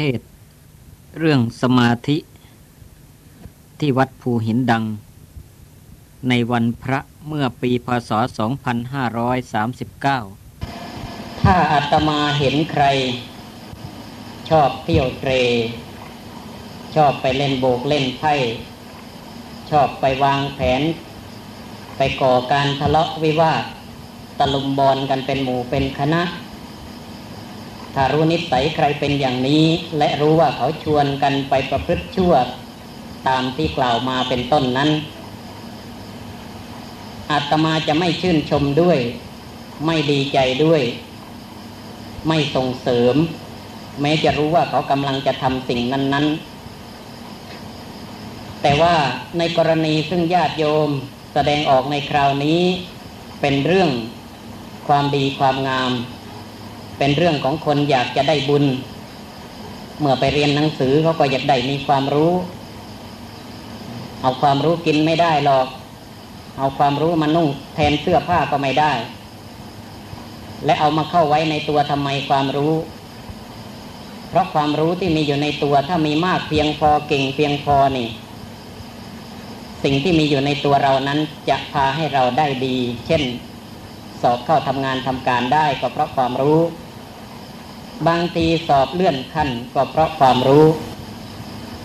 เทศ เรื่องสมาธิ ที่วัดภูหินดัง ในวันพระเมื่อปีพศ 2539 ถ้าอาตมาเห็นใคร ชอบเที่ยวเตร ชอบไปเล่นโบกเล่นไพ่ ชอบไปวางแผน ไปก่อการทะเลาะวิวาทตะลุมบอลกันเป็นหมู่เป็นคณะ ถ้ารู้นิสัยใครเป็นอย่างนี้ และรู้ว่าเขาชวนกันไปประพฤติชั่ว ตามที่กล่าวมาเป็นต้นนั้นอาตมาจะไม่ชื่นชมด้วย ไม่ดีใจด้วย ไม่ส่งเสริม แม้จะรู้ว่าเขากำลังจะทำสิ่งนั้น ๆ แต่ว่าในกรณีซึ่งญาติโยมแสดงออกในคราวนี้ เป็นเรื่องความดีความงาม เป็นเรื่องของคนอยากจะได้บุญ เมื่อไปเรียนหนังสือเขาก็อยากได้มีความรู้ เอาความรู้กินไม่ได้หรอก เอาความรู้มานุ่งแทนเสื้อผ้าก็ไม่ได้ และเอามาเข้าไว้ในตัวทำไมความรู้ เพราะความรู้ที่มีอยู่ในตัวถ้ามีมากเพียงพอเก่งเพียงพอนี่ สิ่งที่มีอยู่ในตัวเรานั้นจะพาให้เราได้ดี เช่นสอบเข้าทำงานทำการได้ก็เพราะความรู้ บางทีสอบเลื่อนขั้นก็เพราะความรู้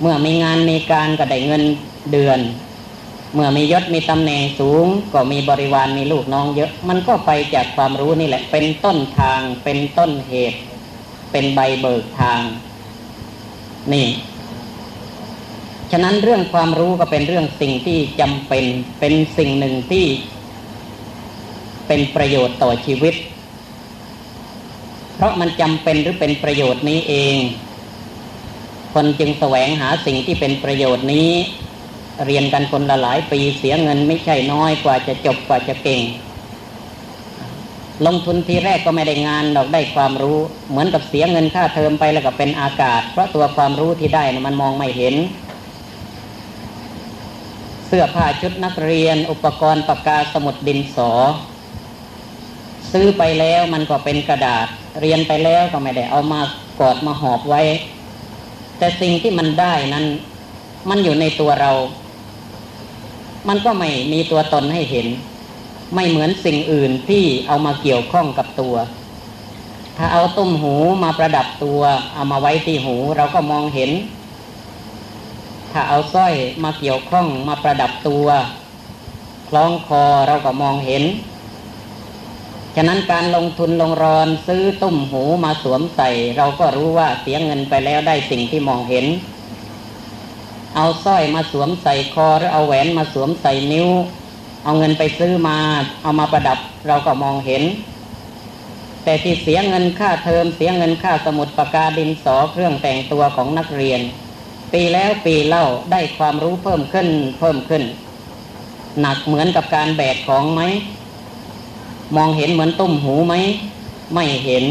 เมื่อมีงานมีการก็ได้เงินเดือน เมื่อมียศมีตำแหน่งสูง ก็มีบริวารมีลูกน้องเยอะ มันก็ไปจากความรู้นี่แหละ เป็นต้นทางเป็นต้นเหตุ เป็นใบเบิกทาง นี่ ฉะนั้นเรื่องความรู้ก็เป็นเรื่องสิ่งที่จำเป็น เป็นสิ่งหนึ่งที่ เป็นประโยชน์ต่อชีวิต เพราะมันจำเป็นหรือเป็นประโยชน์นี้เอง คนจึงแสวงหาสิ่งที่เป็นประโยชน์นี้ เรียนกันคนละหลายปีเสียเงินไม่ใช่น้อยกว่าจะจบกว่าจะเก่ง ลงทุนทีแรกก็ไม่ได้งานดอกได้ความรู้ เหมือนกับเสียเงินค่าเทอมไปแล้วก็เป็นอากาศ เพราะตัวความรู้ที่ได้นะมันมองไม่เห็น เสื้อผ้าชุดนักเรียน อุปกรณ์ปากกาสมุดดินสอ ซื้อไปแล้วมันก็เป็นกระดาษ เรียนไปแล้วก็ไม่ได้เอามากอดมาหอบไว้ แต่สิ่งที่มันได้นั้น มันอยู่ในตัวเรา มันก็ไม่มีตัวตนให้เห็น ไม่เหมือนสิ่งอื่นที่เอามาเกี่ยวข้องกับตัว ถ้าเอาตุ้มหูมาประดับตัว เอามาไว้ที่หูเราก็มองเห็น ถ้าเอาสร้อยมาเกี่ยวข้องมาประดับตัว คล้องคอเราก็มองเห็น ฉะนั้นการลงทุนลงรอนซื้อตุ้มหูมาสวมใส่ เราก็รู้ว่าเสียเงินไปแล้วได้สิ่งที่มองเห็น เอาสร้อยมาสวมใส่คอหรือเอาแหวนมาสวมใส่นิ้ว เอาเงินไปซื้อมา เอามาประดับเราก็มองเห็น แต่ที่เสียเงินค่าเทอมเสียเงินค่าสมุดปากกาดินสอเครื่องแต่งตัวของนักเรียน ปีแล้วปีเล่าได้ความรู้เพิ่มขึ้นเพิ่มขึ้น หนักเหมือนกับการแบกของไหม มองเห็นเหมือนตุ้มหูไหมไม่เห็น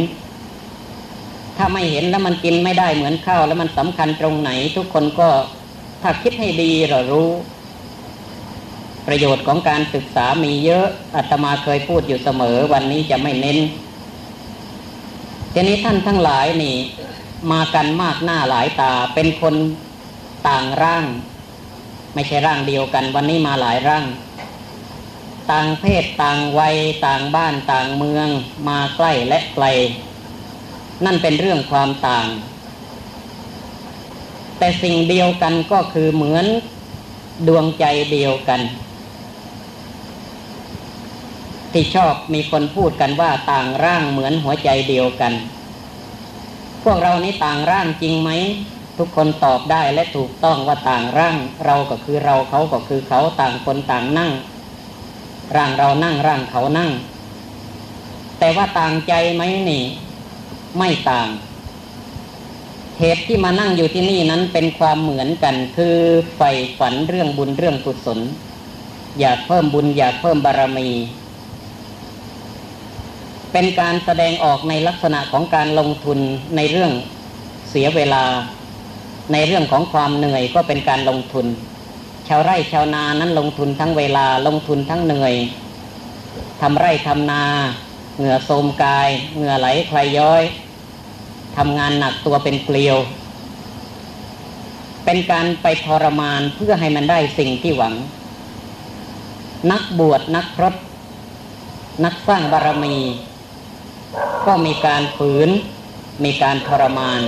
ถ้าไม่เห็นแล้วมันกินไม่ได้เหมือนข้าวแล้วมันสำคัญตรงไหน ทุกคนก็ถ้าคิดให้ดีเรารู้ ประโยชน์ของการศึกษามีเยอะอาตมาเคยพูดอยู่เสมอ วันนี้จะไม่เน้นทีนี้ท่านทั้งหลายนี่ มากันมากหน้าหลายตาเป็นคนต่างร่าง ไม่ใช่ร่างเดียวกัน วันนี้มาหลายร่าง ต่างเพศต่างวัยต่างบ้านต่างเมือง มาใกล้และไกล นั่นเป็นเรื่องความต่าง แต่สิ่งเดียวกันก็คือเหมือนดวงใจเดียวกัน ที่ชอบมีคนพูดกันว่าต่างร่างเหมือนหัวใจเดียวกัน พวกเรานี้ต่างร่างจริงไหมทุกคนตอบได้และถูกต้องว่าต่างร่าง เราก็คือเราเขาก็คือเขาต่างคนต่างนั่ง ร่างเรานั่งร่างเขานั่ง แต่ว่าต่างใจไหมนี่ ไม่ต่าง เหตุที่มานั่งอยู่ที่นี่นั้นเป็นความเหมือนกัน คือใฝ่ฝันเรื่องบุญเรื่องกุศล อยากเพิ่มบุญอยากเพิ่มบารมี เป็นการแสดงออกในลักษณะของการลงทุนในเรื่องเสียเวลา ในเรื่องของความเหนื่อยก็เป็นการลงทุน ชาวไร่ชาวนานั้นลงทุนทั้งเวลาลงทุนทั้งเหนื่อยทำไร่ทำนา เหงื่อโทมกาย เหงื่อไหลใครย้อยทำงานหนักตัวเป็นเกลียว เป็นการไปทรมานเพื่อให้มันได้สิ่งที่หวัง นักบวชนักพรตนักสร้างบารมี ก็มีการฝืน มีการทรมาน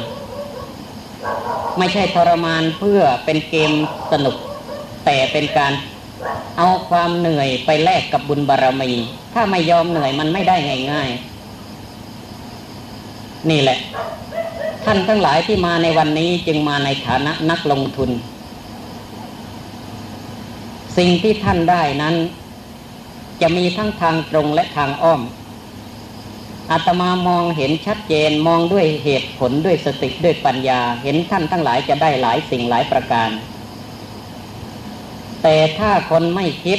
ไม่ใช่ทรมานเพื่อเป็นเกมสนุก แต่เป็นการเอาความเหนื่อยไปแลกกับบุญบารมี ถ้าไม่ยอมเหนื่อยมันไม่ได้ง่ายๆ นี่แหละ ท่านทั้งหลายที่มาในวันนี้จึงมาในฐานะนักลงทุน สิ่งที่ท่านได้นั้น จะมีทั้งทางตรงและทางอ้อมอาตมามองเห็นชัดเจนมองด้วยเหตุผลด้วยสติด้วยปัญญา เห็นท่านทั้งหลายจะได้หลายสิ่งหลายประการ แต่ถ้าคนไม่คิด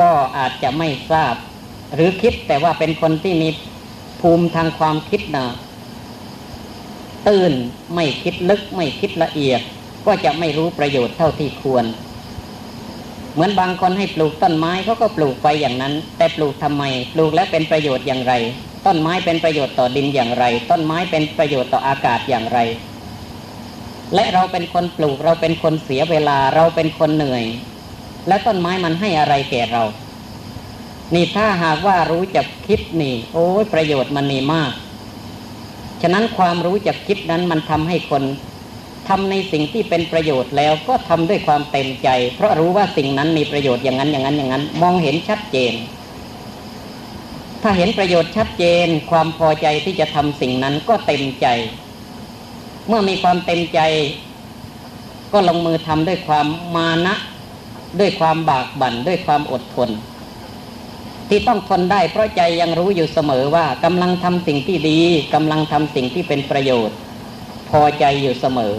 ก็อาจจะไม่ทราบ หรือคิดแต่ว่าเป็นคนที่มีภูมิทางความคิดนะตื่นไม่คิดลึกไม่คิดละเอียด ก็จะไม่รู้ประโยชน์เท่าที่ควร เหมือนบางคนให้ปลูกต้นไม้เขาก็ปลูกไปอย่างนั้น แต่ปลูกทำไม ปลูกแล้วเป็นประโยชน์อย่างไร ต้นไม้เป็นประโยชน์ต่อดินอย่างไร ต้นไม้เป็นประโยชน์ต่ออากาศอย่างไร และเราเป็นคนปลูกเราเป็นคนเสียเวลาเราเป็นคนเหนื่อย และต้นไม้มันให้อะไรแก่เรา นี่ถ้าหากว่ารู้จักคิดนี่ โอ้ยประโยชน์มันมีมาก ฉะนั้นความรู้จักคิดนั้นมันทำให้คนทำในสิ่งที่เป็นประโยชน์แล้วก็ทำด้วยความเต็มใจ เพราะรู้ว่าสิ่งนั้นมีประโยชน์อย่างนั้นอย่างนั้นอย่างนั้น มองเห็นชัดเจน ถ้าเห็นประโยชน์ชัดเจน ความพอใจที่จะทำสิ่งนั้นก็เต็มใจ เมื่อมีความเต็มใจ ก็ลงมือทำด้วยความมานะด้วยความบากบั่นด้วยความอดทน ที่ต้องทนได้เพราะใจยังรู้อยู่เสมอว่ากำลังทำสิ่งที่ดีกำลังทำสิ่งที่เป็นประโยชน์ พอใจอยู่เสมอ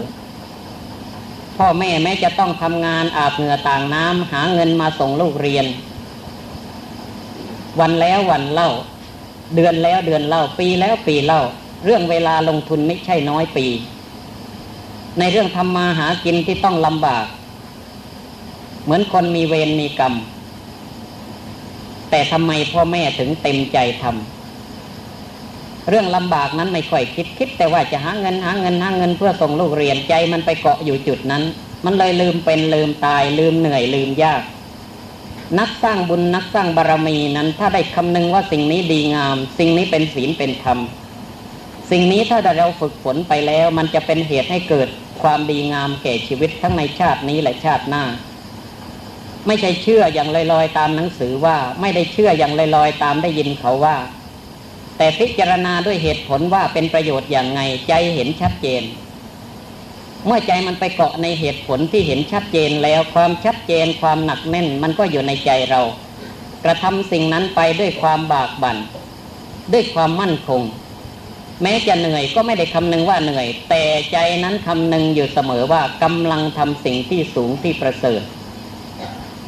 พ่อแม่แม้จะต้องทำงานอาบเหงื่อต่างน้ำหาเงินมาส่งลูกเรียน วันแล้ววันเล่า เดือนแล้วเดือนเล่าปีแล้วปีเล่า เรื่องเวลาลงทุนไม่ใช่น้อยปี ในเรื่องทำมาหากินที่ต้องลำบาก เหมือนคนมีเวรมีกรรม แต่ทำไมพ่อแม่ถึงเต็มใจทำเรื่องลำบากนั้นไม่ค่อยคิดคิด แต่ว่าจะหาเงินหาเงินหาเงินเพื่อส่งลูกเรียนใจมันไปเกาะอยู่จุดนั้น มันเลยลืมเป็นลืมตาย ลืมเหนื่อยลืมยาก นักสร้างบุญนักสร้างบารรมีนั้น ถ้าได้คำนึงว่าสิ่งนี้ดีงาม สิ่งนี้เป็นศีลเป็นธรรมสิ่งนี้ถ้าเราฝึกฝนไปแล้ว มันจะเป็นเหตุให้เกิด ความดีงามแก่ชีวิตทั้งในชาตินี้และชาติหน้า ไม่ใช่เชื่ออย่างลอยๆตามหนังสือว่าไม่ได้เชื่ออย่างลอยๆตามได้ยินเขาว่า แต่พิจารณาด้วยเหตุผลว่าเป็นประโยชน์อย่างไงใจเห็นชัดเจน เมื่อใจมันไปเกาะในเหตุผลที่เห็นชัดเจนแล้วความชัดเจนความหนักแน่นมันก็อยู่ในใจเรา กระทำสิ่งนั้นไปด้วยความบากบัน่นด้วยความมั่นคง แม้จะเหนื่อยก็ไม่ได้คำนึงว่าเหนื่อย แต่ใจนั้นคำนึงอยู่เสมอว่ากำลังทำสิ่งที่สูงที่ประเสริฐ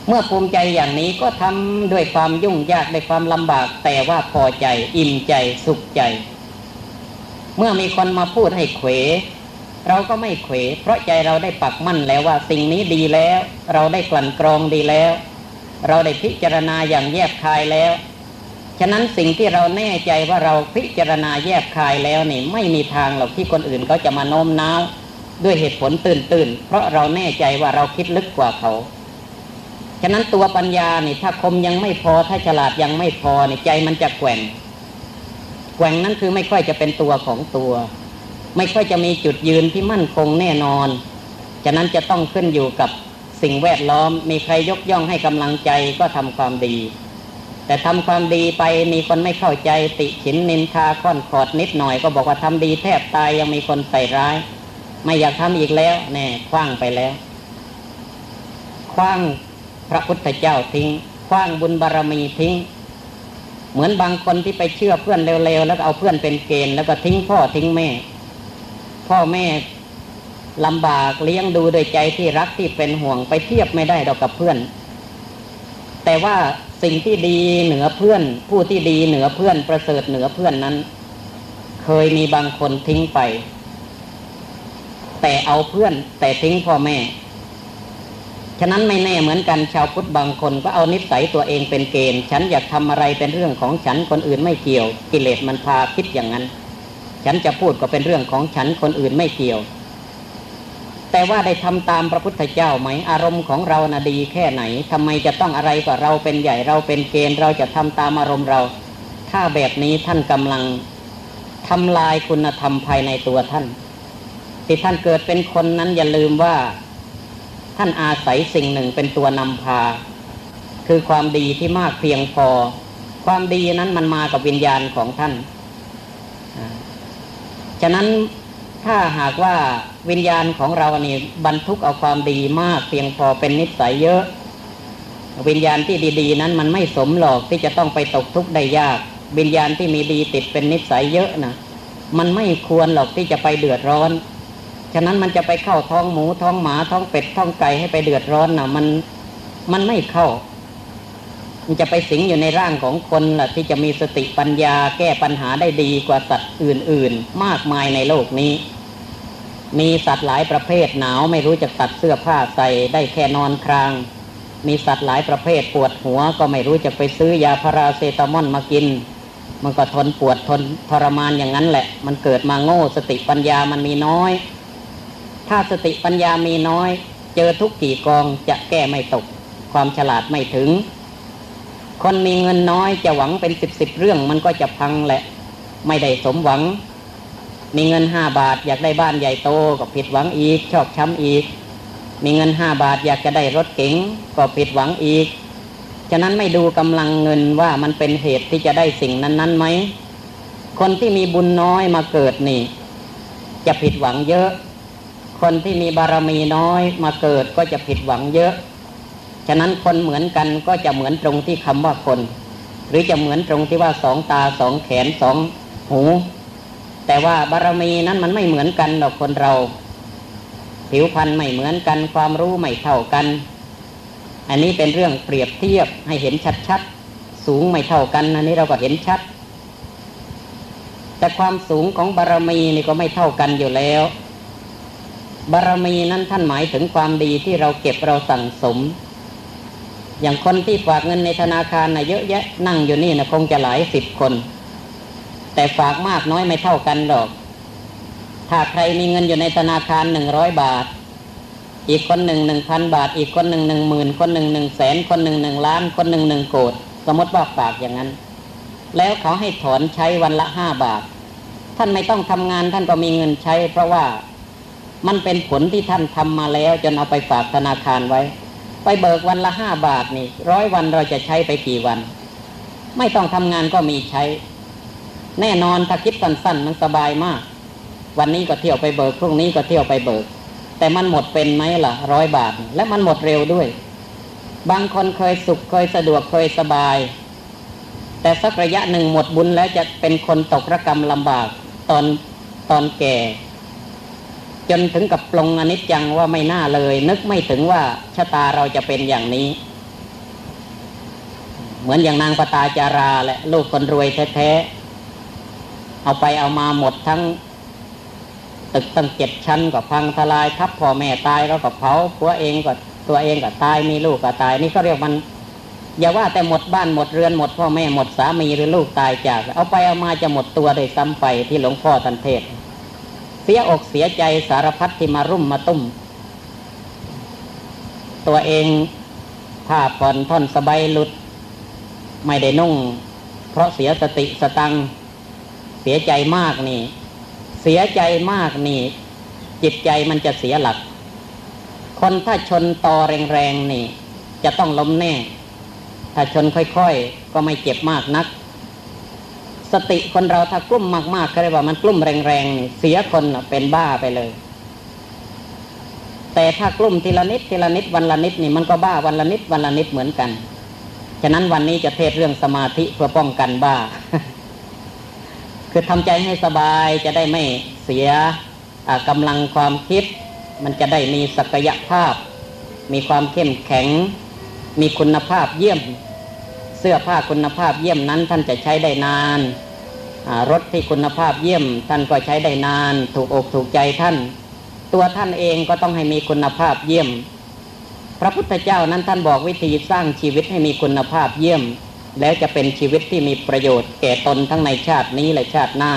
เมื่อภูมิใจอย่างนี้ก็ทำด้วยความยุ่งยากด้วยความลำบาก แต่ว่าพอใจ อิ่มใจสุขใจ เมื่อมีคนมาพูดให้เขวเราก็ไม่เขวเพราะใจเราได้ปักมั่นแล้วว่าสิ่งนี้ดีแล้ว เราได้กลั่นกรองดีแล้ว เราได้พิจารณาอย่างแยบคายแล้ว ฉะนั้นสิ่งที่เราแน่ใจว่าเราพิจารณาแยกคายแล้วนี่ไม่มีทางหรอกที่คนอื่นเขาจะมาโน้มน้าวด้วยเหตุผลตื่นตื่นเพราะเราแน่ใจว่าเราคิดลึกกว่าเขา ฉะนั้นตัวปัญญานี่ถ้าคมยังไม่พอถ้าฉลาดยังไม่พอนี่ใจมันจะแกว่ง แกว่งนั้นคือไม่ค่อยจะเป็นตัวของตัว ไม่ค่อยจะมีจุดยืนที่มั่นคงแน่นอน ฉะนั้นจะต้องขึ้นอยู่กับสิ่งแวดล้อมมีใครยกย่องให้กำลังใจก็ทำความดี แต่ทำความดีไปมีคนไม่เข้าใจติฉินนินทาค่อนขอดนิดหน่อยก็บอกว่าทำดีแทบตายยังมีคนใส่ร้าย ไม่อยากทำอีกแล้วแน่คว้างไปแล้ว คว้างพระพุทธเจ้าทิ้ง คว้างบุญบารรมีทิ้ง เหมือนบางคนที่ไปเชื่อเพื่อนเร็วๆแล้วเอาเพื่อนเป็นเกณฑ์แล้วก็ทิ้งพ่อทิ้งแม่ พ่อแม่ลำบากเลี้ยงดูโดยใจที่รักที่เป็นห่วงไปเทียบไม่ได้ดอกกับเพื่อน แต่ว่า สิ่งที่ดีเหนือเพื่อน ผู้ที่ดีเหนือเพื่อนประเสริฐเหนือเพื่อนนั้น เคยมีบางคนทิ้งไป แต่เอาเพื่อน แต่ทิ้งพ่อแม่ ฉะนั้นไม่แน่เหมือนกันชาวพุทธบางคนก็เอานิสัยตัวเองเป็นเกณฑ์ ฉันอยากทำอะไรเป็นเรื่องของฉันคนอื่นไม่เกี่ยว กิเลสมันพาคิดอย่างนั้น ฉันจะพูดก็เป็นเรื่องของฉันคนอื่นไม่เกี่ยว แต่ว่าได้ทำตามพระพุทธเจ้าไหมอารมณ์ของเรานะ่ะดีแค่ไหนทำไมจะต้องอะไรกว่าเราเป็นใหญ่เราเป็นเกณฑ์เราจะทำตามอารมณ์เรา ถ้าแบบนี้ท่านกำลังทำลายคุณธรรมภายในตัวท่าน ที่ท่านเกิดเป็นคนนั้นอย่าลืมว่า ท่านอาศัยสิ่งหนึ่งเป็นตัวนำพา คือความดีที่มากเพียงพอ ความดีนั้นมันมากับวิญญาณของท่านฉะนั้น ถ้าหากว่าวิญญาณของเราเนี่บรรทุกเอาความดีมากเพียงพอเป็นนิสัยเยอะ วิญญาณที่ดีๆ นั้นมันไม่สมหรอกที่จะต้องไปตกทุกข์ได้ยาก วิญญาณที่มีดีติดเป็นนิสัยเยอะนะมันไม่ควรหรอกที่จะไปเดือดร้อนฉะนั้นมันจะไปเข้าท้องหมูท้องหมาท้องเป็ดท้องไก่ให้ไปเดือดร้อนนะมันมันไม่เข้า มันจะไปสิงอยู่ในร่างของคนล่ะ ที่จะมีสติปัญญาแก้ปัญหาได้ดีกว่าสัตว์อื่น ๆ มากมายในโลกนี้ มีสัตว์หลายประเภทหนาวไม่รู้จะตัดเสื้อผ้าใส่ได้แค่นอนคราง มีสัตว์หลายประเภทปวดหัวก็ไม่รู้จะไปซื้อยาพาราเซตามอลมากิน มันก็ทนปวดทนทรมานอย่างนั้นแหละ มันเกิดมาโง่สติปัญญามันมีน้อย ถ้าสติปัญญามีน้อย เจอทุกกี่กองจะแก้ไม่ตก ความฉลาดไม่ถึง คนมีเงินน้อยจะหวังเป็นสิบสิบเรื่องมันก็จะพังแหละ ไม่ได้สมหวัง มีเงินห้าบาท อยากได้บ้านใหญ่โตก็ผิดหวังอีก ชอบช้ำอีก มีเงินห้าบาท อยากจะได้รถเก๋งก็ผิดหวังอีก ฉะนั้นไม่ดูกำลังเงินว่ามันเป็นเหตุที่จะได้สิ่งนั้นๆไหมคนที่มีบุญน้อยมาเกิดนี่ จะผิดหวังเยอะ คนที่มีบารมีน้อยมาเกิดก็จะผิดหวังเยอะ ฉะนั้นคนเหมือนกันก็จะเหมือนตรงที่คำว่าคน หรือจะเหมือนตรงที่ว่าสองตาสองแขนสองหู แต่ว่าบารมีนั้นมันไม่เหมือนกันหรอกคนเรา ผิวพรรณไม่เหมือนกัน ความรู้ไม่เท่ากัน อันนี้เป็นเรื่องเปรียบเทียบให้เห็นชัดๆ สูงไม่เท่ากัน อันนี้เราก็เห็นชัด แต่ความสูงของบารมีนี่ก็ไม่เท่ากันอยู่แล้ว บารมีนั้นท่านหมายถึงความดีที่เราเก็บเราสั่งสม อย่างคนที่ฝากเงินในธนาคารนะเยอะแยะนั่งอยู่นี่นะคงจะหลายสิบคน แต่ฝากมากน้อยไม่เท่ากันหรอก ถ้าใครมีเงินอยู่ในธนาคารหนึ่งร้อยบาท อีกคนหนึ่งหนึ่งพันบาท อีกคนหนึ่งหนึ่งหมื่นคนหนึ่งหนึ่งแสนคนหนึ่งหนึ่งล้าน คนหนึ่งหนึ่งโกดสมมติว่าฝากอย่างนั้น แล้วเขาให้ถอนใช้วันละห้าบาท ท่านไม่ต้องทำงานท่านก็มีเงินใช้ เพราะว่ามันเป็นผลที่ท่านทำมาแล้ว จนเอาไปฝากธนาคารไว้ ไปเบิกวันละห้าบาทนี่ร้อยวันเราจะใช้ไปกี่วัน ไม่ต้องทำงานก็มีใช้ แน่นอนถ้าคิดสั้นๆมันสบายมาก วันนี้ก็เที่ยวไปเบิกพรุ่งนี้ก็เที่ยวไปเบิก แต่มันหมดเป็นไหมล่ะร้อยบาท และมันหมดเร็วด้วย บางคนเคยสุขเคยสะดวกเคยสบาย แต่สักระยะหนึ่งหมดบุญแล้วจะเป็นคนตกระกรรมลำบากตอนตอนแก่ จนถึงกับปลงอนิจจังว่าไม่น่าเลย นึกไม่ถึงว่าชะตาเราจะเป็นอย่างนี้ เหมือนอย่างนางปตาจาราและลูกคนรวยแท้ เอาไปเอามาหมดทั้ง ตึกตั้งเจ็ดชั้นก็พังทลายทับพ่อแม่ตายแล้วก็เผาผัวเองก็ตัวเองก็ตายมีลูกก็ตาย นี่ก็เรียกมัน อย่าว่าแต่หมดบ้านหมดเรือนหมดพ่อแม่หมดสามีหรือลูกตายจาก เอาไปเอามาจะหมดตัวโดยซ้ำไปที่หลวงพ่อทันเทศ เสียอกเสียใจสารพัดที่มารุ่มมาตุ้ม ตัวเองผ้าผ่อนท่อนสบายหลุด ไม่ได้นุ่ง เพราะเสียสติสตัง เสียใจมากนี่ เสียใจมากนี่ จิตใจมันจะเสียหลัก คนถ้าชนต่อแรงๆนี่ จะต้องล้มแน่ ถ้าชนค่อยๆ ก็ไม่เจ็บมากนัก สติคนเราถ้ากลุ้มมากๆเขาเรียกว่ามันกลุ้มแรงๆนี่เสียคนเป็นบ้าไปเลย แต่ถ้ากลุ้มทีละนิดทีละนิดวันละนิดนี่มันก็บ้าวันละนิดวันละนิดเหมือนกัน ฉะนั้นวันนี้จะเทศเรื่องสมาธิเพื่อป้องกันบ้า คือทำใจให้สบายจะได้ไม่เสียกำลังความคิด มันจะได้มีศักยภาพ มีความเข้มแข็ง มีคุณภาพเยี่ยม เสื้อผ้าคุณภาพเยี่ยมนั้นท่านจะใช้ได้นานรถที่คุณภาพเยี่ยม ท่านก็ใช้ได้นาน ถูกอกถูกใจท่าน ตัวท่านเองก็ต้องให้มีคุณภาพเยี่ยม พระพุทธเจ้านั้นท่านบอกวิธีสร้างชีวิตให้มีคุณภาพเยี่ยม แล้วจะเป็นชีวิตที่มีประโยชน์แก่ตนทั้งในชาตินี้และชาติหน้า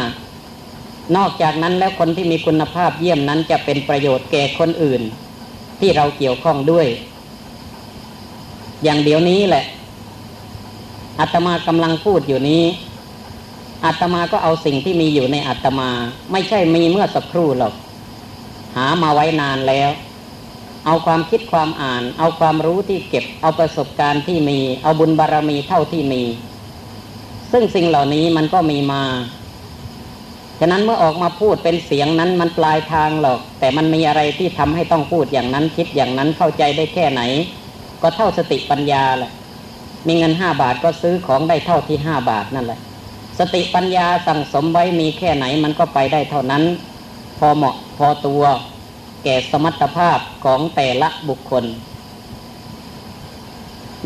นอกจากนั้นแล้วคนที่มีคุณภาพเยี่ยมนั้นจะเป็นประโยชน์แก่คนอื่น ที่เราเกี่ยวข้องด้วย อย่างเดี๋ยวนี้แหละอาตมากำลังพูดอยู่นี้อาตมาก็เอาสิ่งที่มีอยู่ในอาตมา ไม่ใช่มีเมื่อสักครู่หรอก หามาไว้นานแล้ว เอาความคิดความอ่าน เอาความรู้ที่เก็บ เอาประสบการณ์ที่มี เอาบุญบารรมีเท่าที่มี ซึ่งสิ่งเหล่านี้มันก็มีมา ฉะนั้นเมื่อออกมาพูดเป็นเสียงนั้นมันปลายทางหรอก แต่มันมีอะไรที่ทำให้ต้องพูดอย่างนั้นคิดอย่างนั้นเข้าใจได้แค่ไหน ก็เท่าสติปัญญาแหละ มีเงินห้าบาทก็ซื้อของได้เท่าที่ห้าบาทนั่นแหละ สติปัญญาสั่งสมไว้มีแค่ไหนมันก็ไปได้เท่านั้น พอเหมาะพอตัว ก่สมรรถภาพของแต่ละบุคคล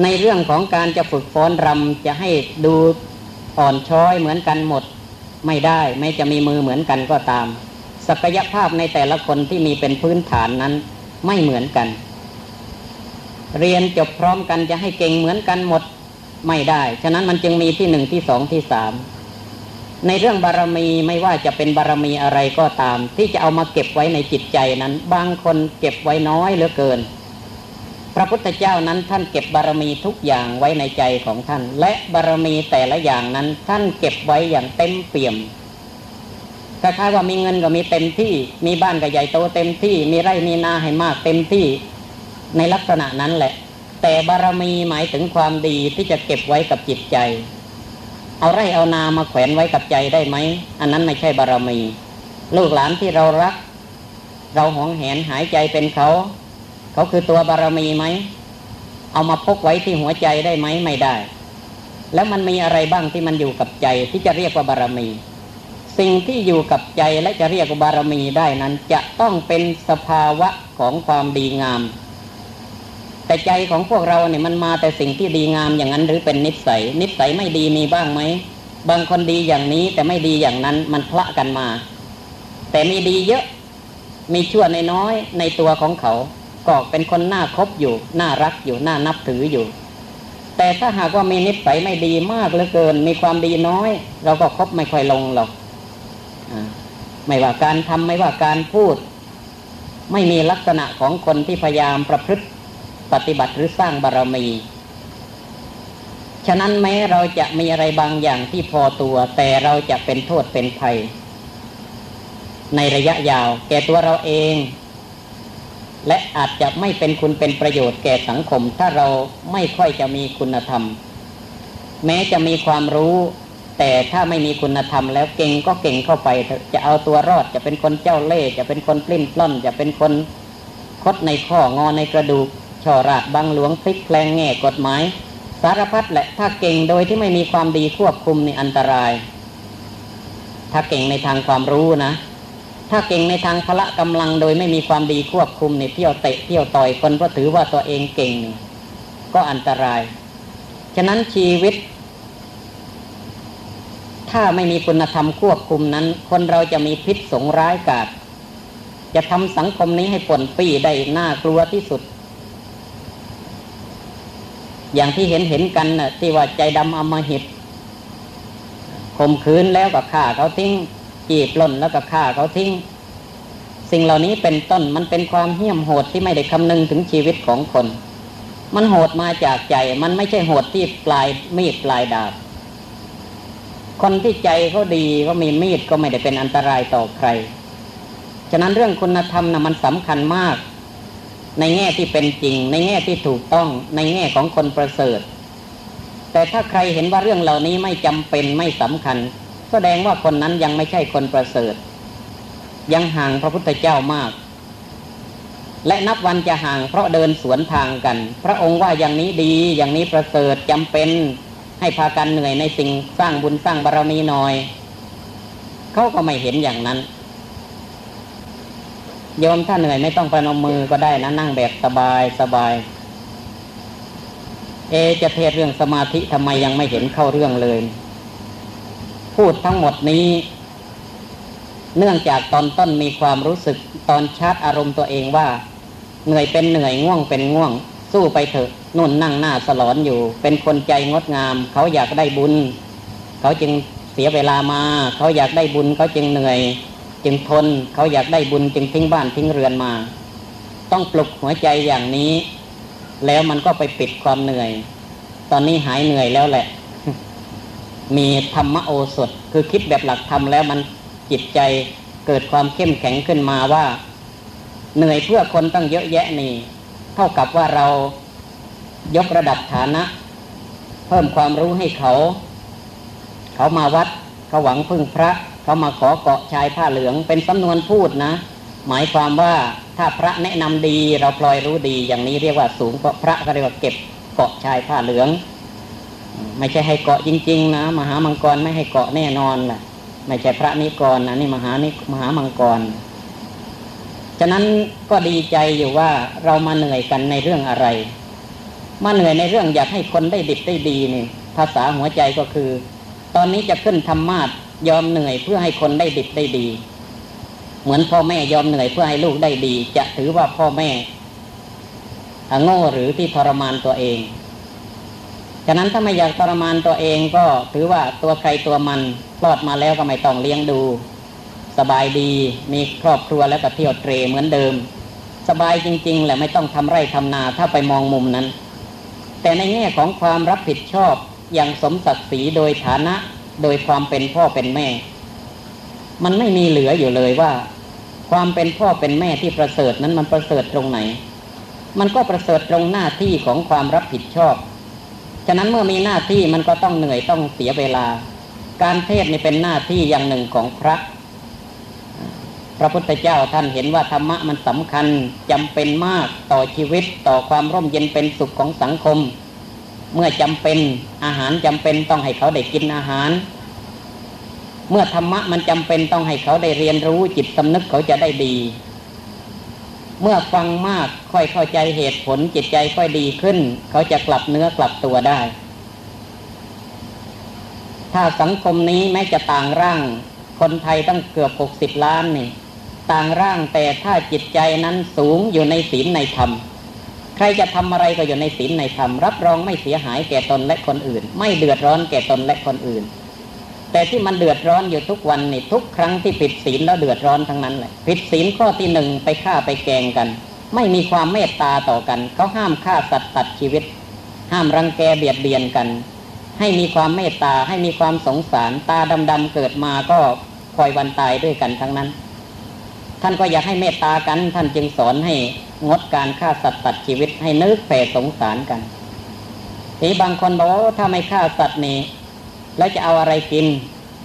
ในเรื่องของการจะฝึกฟ้อนรำจะให้ดูอ่อนช้อยเหมือนกันหมด ไม่ได้ไม่จะมีมือเหมือนกันก็ตาม ศักยภาพในแต่ละคนที่มีเป็นพื้นฐานนั้นไม่เหมือนกัน เรียนจบพร้อมกันจะให้เก่งเหมือนกันหมดไม่ได้ ฉะนั้นมันจึงมีที่หนึ่งที่สองที่สาม ในเรื่องบารมีไม่ว่าจะเป็นบารมีอะไรก็ตาม ที่จะเอามาเก็บไว้ในจิตใจนั้น บางคนเก็บไว้น้อยเหลือเกิน พระพุทธเจ้านั้นท่านเก็บบารมีทุกอย่างไว้ในใจของท่าน และบารมีแต่ละอย่างนั้น ท่านเก็บไว้อย่างเต็มเปี่ยมคล้ายๆว่ามีเงินก็มีเต็มที่มีบ้านก็ใหญ่โตเต็มที่มีไร่มีนาให้มากเต็มที่ในลักษณะนั้นแหละ แต่บารมีหมายถึงความดีที่จะเก็บไว้กับจิตใจ เอาไร่เอานามาแขวนไว้กับใจได้ไหม อันนั้นไม่ใช่บารมี ลูกหลานที่เรารัก เราหวงแหนหายใจเป็นเขา เขาคือตัวบารมีไหม เอามาพกไว้ที่หัวใจได้ไหมไม่ได้ แล้วมันมีอะไรบ้างที่มันอยู่กับใจที่จะเรียกว่าบารมี สิ่งที่อยู่กับใจและจะเรียกว่าบารมีได้นั้น จะต้องเป็นสภาวะของความดีงาม แต่ใจของพวกเราเนี่ยมันมาแต่สิ่งที่ดีงามอย่างนั้นหรือเป็นนิสัย นิสัยไม่ดีมีบ้างไหมบางคนดีอย่างนี้แต่ไม่ดีอย่างนั้นมันพละกันมา แต่มีดีเยอะมีชั่วในน้อยในตัวของเขาก็เป็นคนน่าคบอยู่ น่ารักอยู่น่านับถืออยู่ แต่ถ้าหากว่ามีนิสัยไม่ดีมากเหลือเกิน มีความดีน้อย เราก็คบไม่ค่อยลงหรอกไม่ว่าการทำไม่ว่าการพูด ไม่มีลักษณะของคนที่พยายามประพฤติ ปฏิบัติหรือสร้างบารมี ฉะนั้นแม้เราจะมีอะไรบางอย่างที่พอตัว แต่เราจะเป็นโทษเป็นภัย ในระยะยาว แก่ตัวเราเอง และอาจจะไม่เป็นคุณเป็นประโยชน์แก่สังคม ถ้าเราไม่ค่อยจะมีคุณธรรม แม้จะมีความรู้แต่ถ้าไม่มีคุณธรรมแล้วเก่งก็เก่งเข้าไป จะเอาตัวรอดจะเป็นคนเจ้าเล่ห์จะเป็นคนปลิ้นปล้อน จะเป็นคนคดในข้องอในกระดูก ช่อรากบังหลวงพลิกแปลงแง่กฎหมาย สารพัดแหละถ้าเก่งโดยที่ไม่มีความดีควบคุมในอันตราย ถ้าเก่งในทางความรู้นะ ถ้าเก่งในทางพละกำลังโดยไม่มีความดีควบคุมในเที่ยวเตะเที่ยวต่อยคนเพราะถือว่าตัวเองเก่งก็อันตราย ฉะนั้นชีวิต ถ้าไม่มีคุณธรรมควบคุมนั้น คนเราจะมีพิษสงร้ายกาศจะทำสังคมนี้ให้ผลปีได้น่ากลัวที่สุด อย่างที่เห็นเห็นกันนะที่ว่าใจดำอมหิตข่มขืนแล้วก็ฆ่าเขาทิ้งจีบล่นแล้วก็ฆ่าเขาทิ้ง สิ่งเหล่านี้เป็นต้นมันเป็นความเหี้ยมโหดที่ไม่ได้คำนึงถึงชีวิตของคน มันโหดมาจากใจ มันไม่ใช่โหดที่ปลายมีดปลายดาบ คนที่ใจเขาดีเขามีมีดก็ไม่ได้เป็นอันตรายต่อใคร ฉะนั้นเรื่องคุณธรรมนะมันสำคัญมาก ในแง่ที่เป็นจริง ในแง่ที่ถูกต้องในแง่ของคนประเสริฐ แต่ถ้าใครเห็นว่าเรื่องเหล่านี้ไม่จำเป็นไม่สำคัญ แสดงว่าคนนั้นยังไม่ใช่คนประเสริฐ ยังห่างพระพุทธเจ้ามาก และนับวันจะห่างเพราะเดินสวนทางกัน พระองค์ว่าอย่างนี้ดีอย่างนี้ประเสริฐจำเป็นให้พากันเหนื่อยในสิ่งสร้างบุญสร้างบารรมีหน่อยเขาก็ไม่เห็นอย่างนั้น โยมถ้าเหนื่อยไม่ต้องประนมมือก็ได้นะนั่งแบบสบายสบาย เอจะเทศเรื่องสมาธิทำไมยังไม่เห็นเข้าเรื่องเลย พูดทั้งหมดนี้ เนื่องจากตอนต้นมีความรู้สึกตอนชาร์จอารมณ์ตัวเองว่า เหนื่อยเป็นเหนื่อยง่วงเป็นง่วง สู้ไปเถอะนุ่นนั่งหน้าสลอนอยู่ เป็นคนใจงดงาม เขาอยากได้บุญ เขาจึงเสียเวลามา เขาอยากได้บุญเขาจึงเหนื่อย จึงทนเขาอยากได้บุญจึงทิ้งบ้านทิ้งเรือนมา ต้องปลุกหัวใจอย่างนี้ แล้วมันก็ไปปิดความเหนื่อย ตอนนี้หายเหนื่อยแล้วแหละ มีธรรมโอสถคือคิดแบบหลักธรรมแล้วมันจิตใจเกิดความเข้มแข็งขึ้นมาว่า เหนื่อยเพื่อคนตั้งเยอะแยะนี่ เท่ากับว่าเรายกระดับฐานะ เพิ่มความรู้ให้เขา เขามาวัดเขาหวังพึ่งพระ เขามาขอเกาะชายผ้าเหลืองเป็นสำนวนพูดนะ หมายความว่าถ้าพระแนะนำดีเราพลอยรู้ดี อย่างนี้เรียกว่าสูงเพราะพระก็เรียกว่าเก็บเกาะชายผ้าเหลือง ไม่ใช่ให้เกาะจริง ๆ นะมหามังกรไม่ให้เกาะแน่นอนแหละไม่ใช่พระนิกรนะนี่มหานิมหามังกรฉะนั้นก็ดีใจอยู่ว่าเรามาเหนื่อยกันในเรื่องอะไร มาเหนื่อยในเรื่องอยากให้คนได้ดิบได้ดีนี่ ภาษาหัวใจก็คือ ตอนนี้จะขึ้นธรรมาท ยอมเหนื่อยเพื่อให้คนได้ดิบได้ดี เหมือนพ่อแม่ยอมเหนื่อยเพื่อให้ลูกได้ดี จะถือว่าพ่อแม่โง่หรือที่ทรมานตัวเองฉะนั้นถ้าไม่อยากทรมานตัวเองก็ถือว่าตัวใครตัวมันคลอดมาแล้วก็ไม่ต้องเลี้ยงดู สบายดีมีครอบครัวแล้วก็เที่ยวเตรเหมือนเดิม สบายจริง ๆ แหละไม่ต้องทำไร่ทำนาถ้าไปมองมุมนั้น แต่ในแง่ของความรับผิดชอบอย่างสมศักดิ์ศรีโดยฐานะ โดยความเป็นพ่อเป็นแม่ มันไม่มีเหลืออยู่เลยว่า ความเป็นพ่อเป็นแม่ที่ประเสริฐนั้นมันประเสริฐตรงไหน มันก็ประเสริฐตรงหน้าที่ของความรับผิดชอบ ฉะนั้นเมื่อมีหน้าที่มันก็ต้องเหนื่อยต้องเสียเวลา การเทศนี่เป็นหน้าที่อย่างหนึ่งของพระพระพุทธเจ้าท่านเห็นว่าธรรมะมันสำคัญจำเป็นมากต่อชีวิตต่อความร่มเย็นเป็นสุขของสังคม เมื่อจำเป็นอาหารจำเป็นต้องให้เขาได้กินอาหาร เมื่อธรรมะมันจำเป็นต้องให้เขาได้เรียนรู้จิตสำนึกเขาจะได้ดี เมื่อฟังมากค่อยเข้าใจเหตุผลจิตใจค่อยดีขึ้น เขาจะกลับเนื้อกลับตัวได้ ถ้าสังคมนี้แม้จะต่างร่าง คนไทยตั้งเกือบหกสิบล้านนี่ ต่างร่างแต่ถ้าจิตใจนั้นสูงอยู่ในศีลในธรรม รจะทำอะไรก็อยู่ในศีลในธรรมรับรองไม่เสียหายแก่ตนและคนอื่น ไม่เดือดร้อนแก่ตนและคนอื่น แต่ที่มันเดือดร้อนอยู่ทุกวันนี่ทุกครั้งที่ผิดศีลแล้วเดือดร้อนทั้งนั้นแหละผิดศีลข้อที่หนึ่งไปฆ่าไปแกงกัน ไม่มีความเมตตาต่อกันเขาห้ามฆ่าสัตว์ตัดชีวิต ห้ามรังแกเบียดเบียนกัน ให้มีความเมตตาให้มีความสงสารตาดำๆเกิดมาก็คอยวันตายด้วยกันทั้งนั้น ท่านก็อยากให้เมตตากัน ท่านจึงสอนให้งดการฆ่าสัตว์ตัดชีวิตให้นึกแผ่สงสารกันทีบางคนบอกว่าถ้าไม่ฆ่าสัตว์นี่แล้วจะเอาอะไรกิน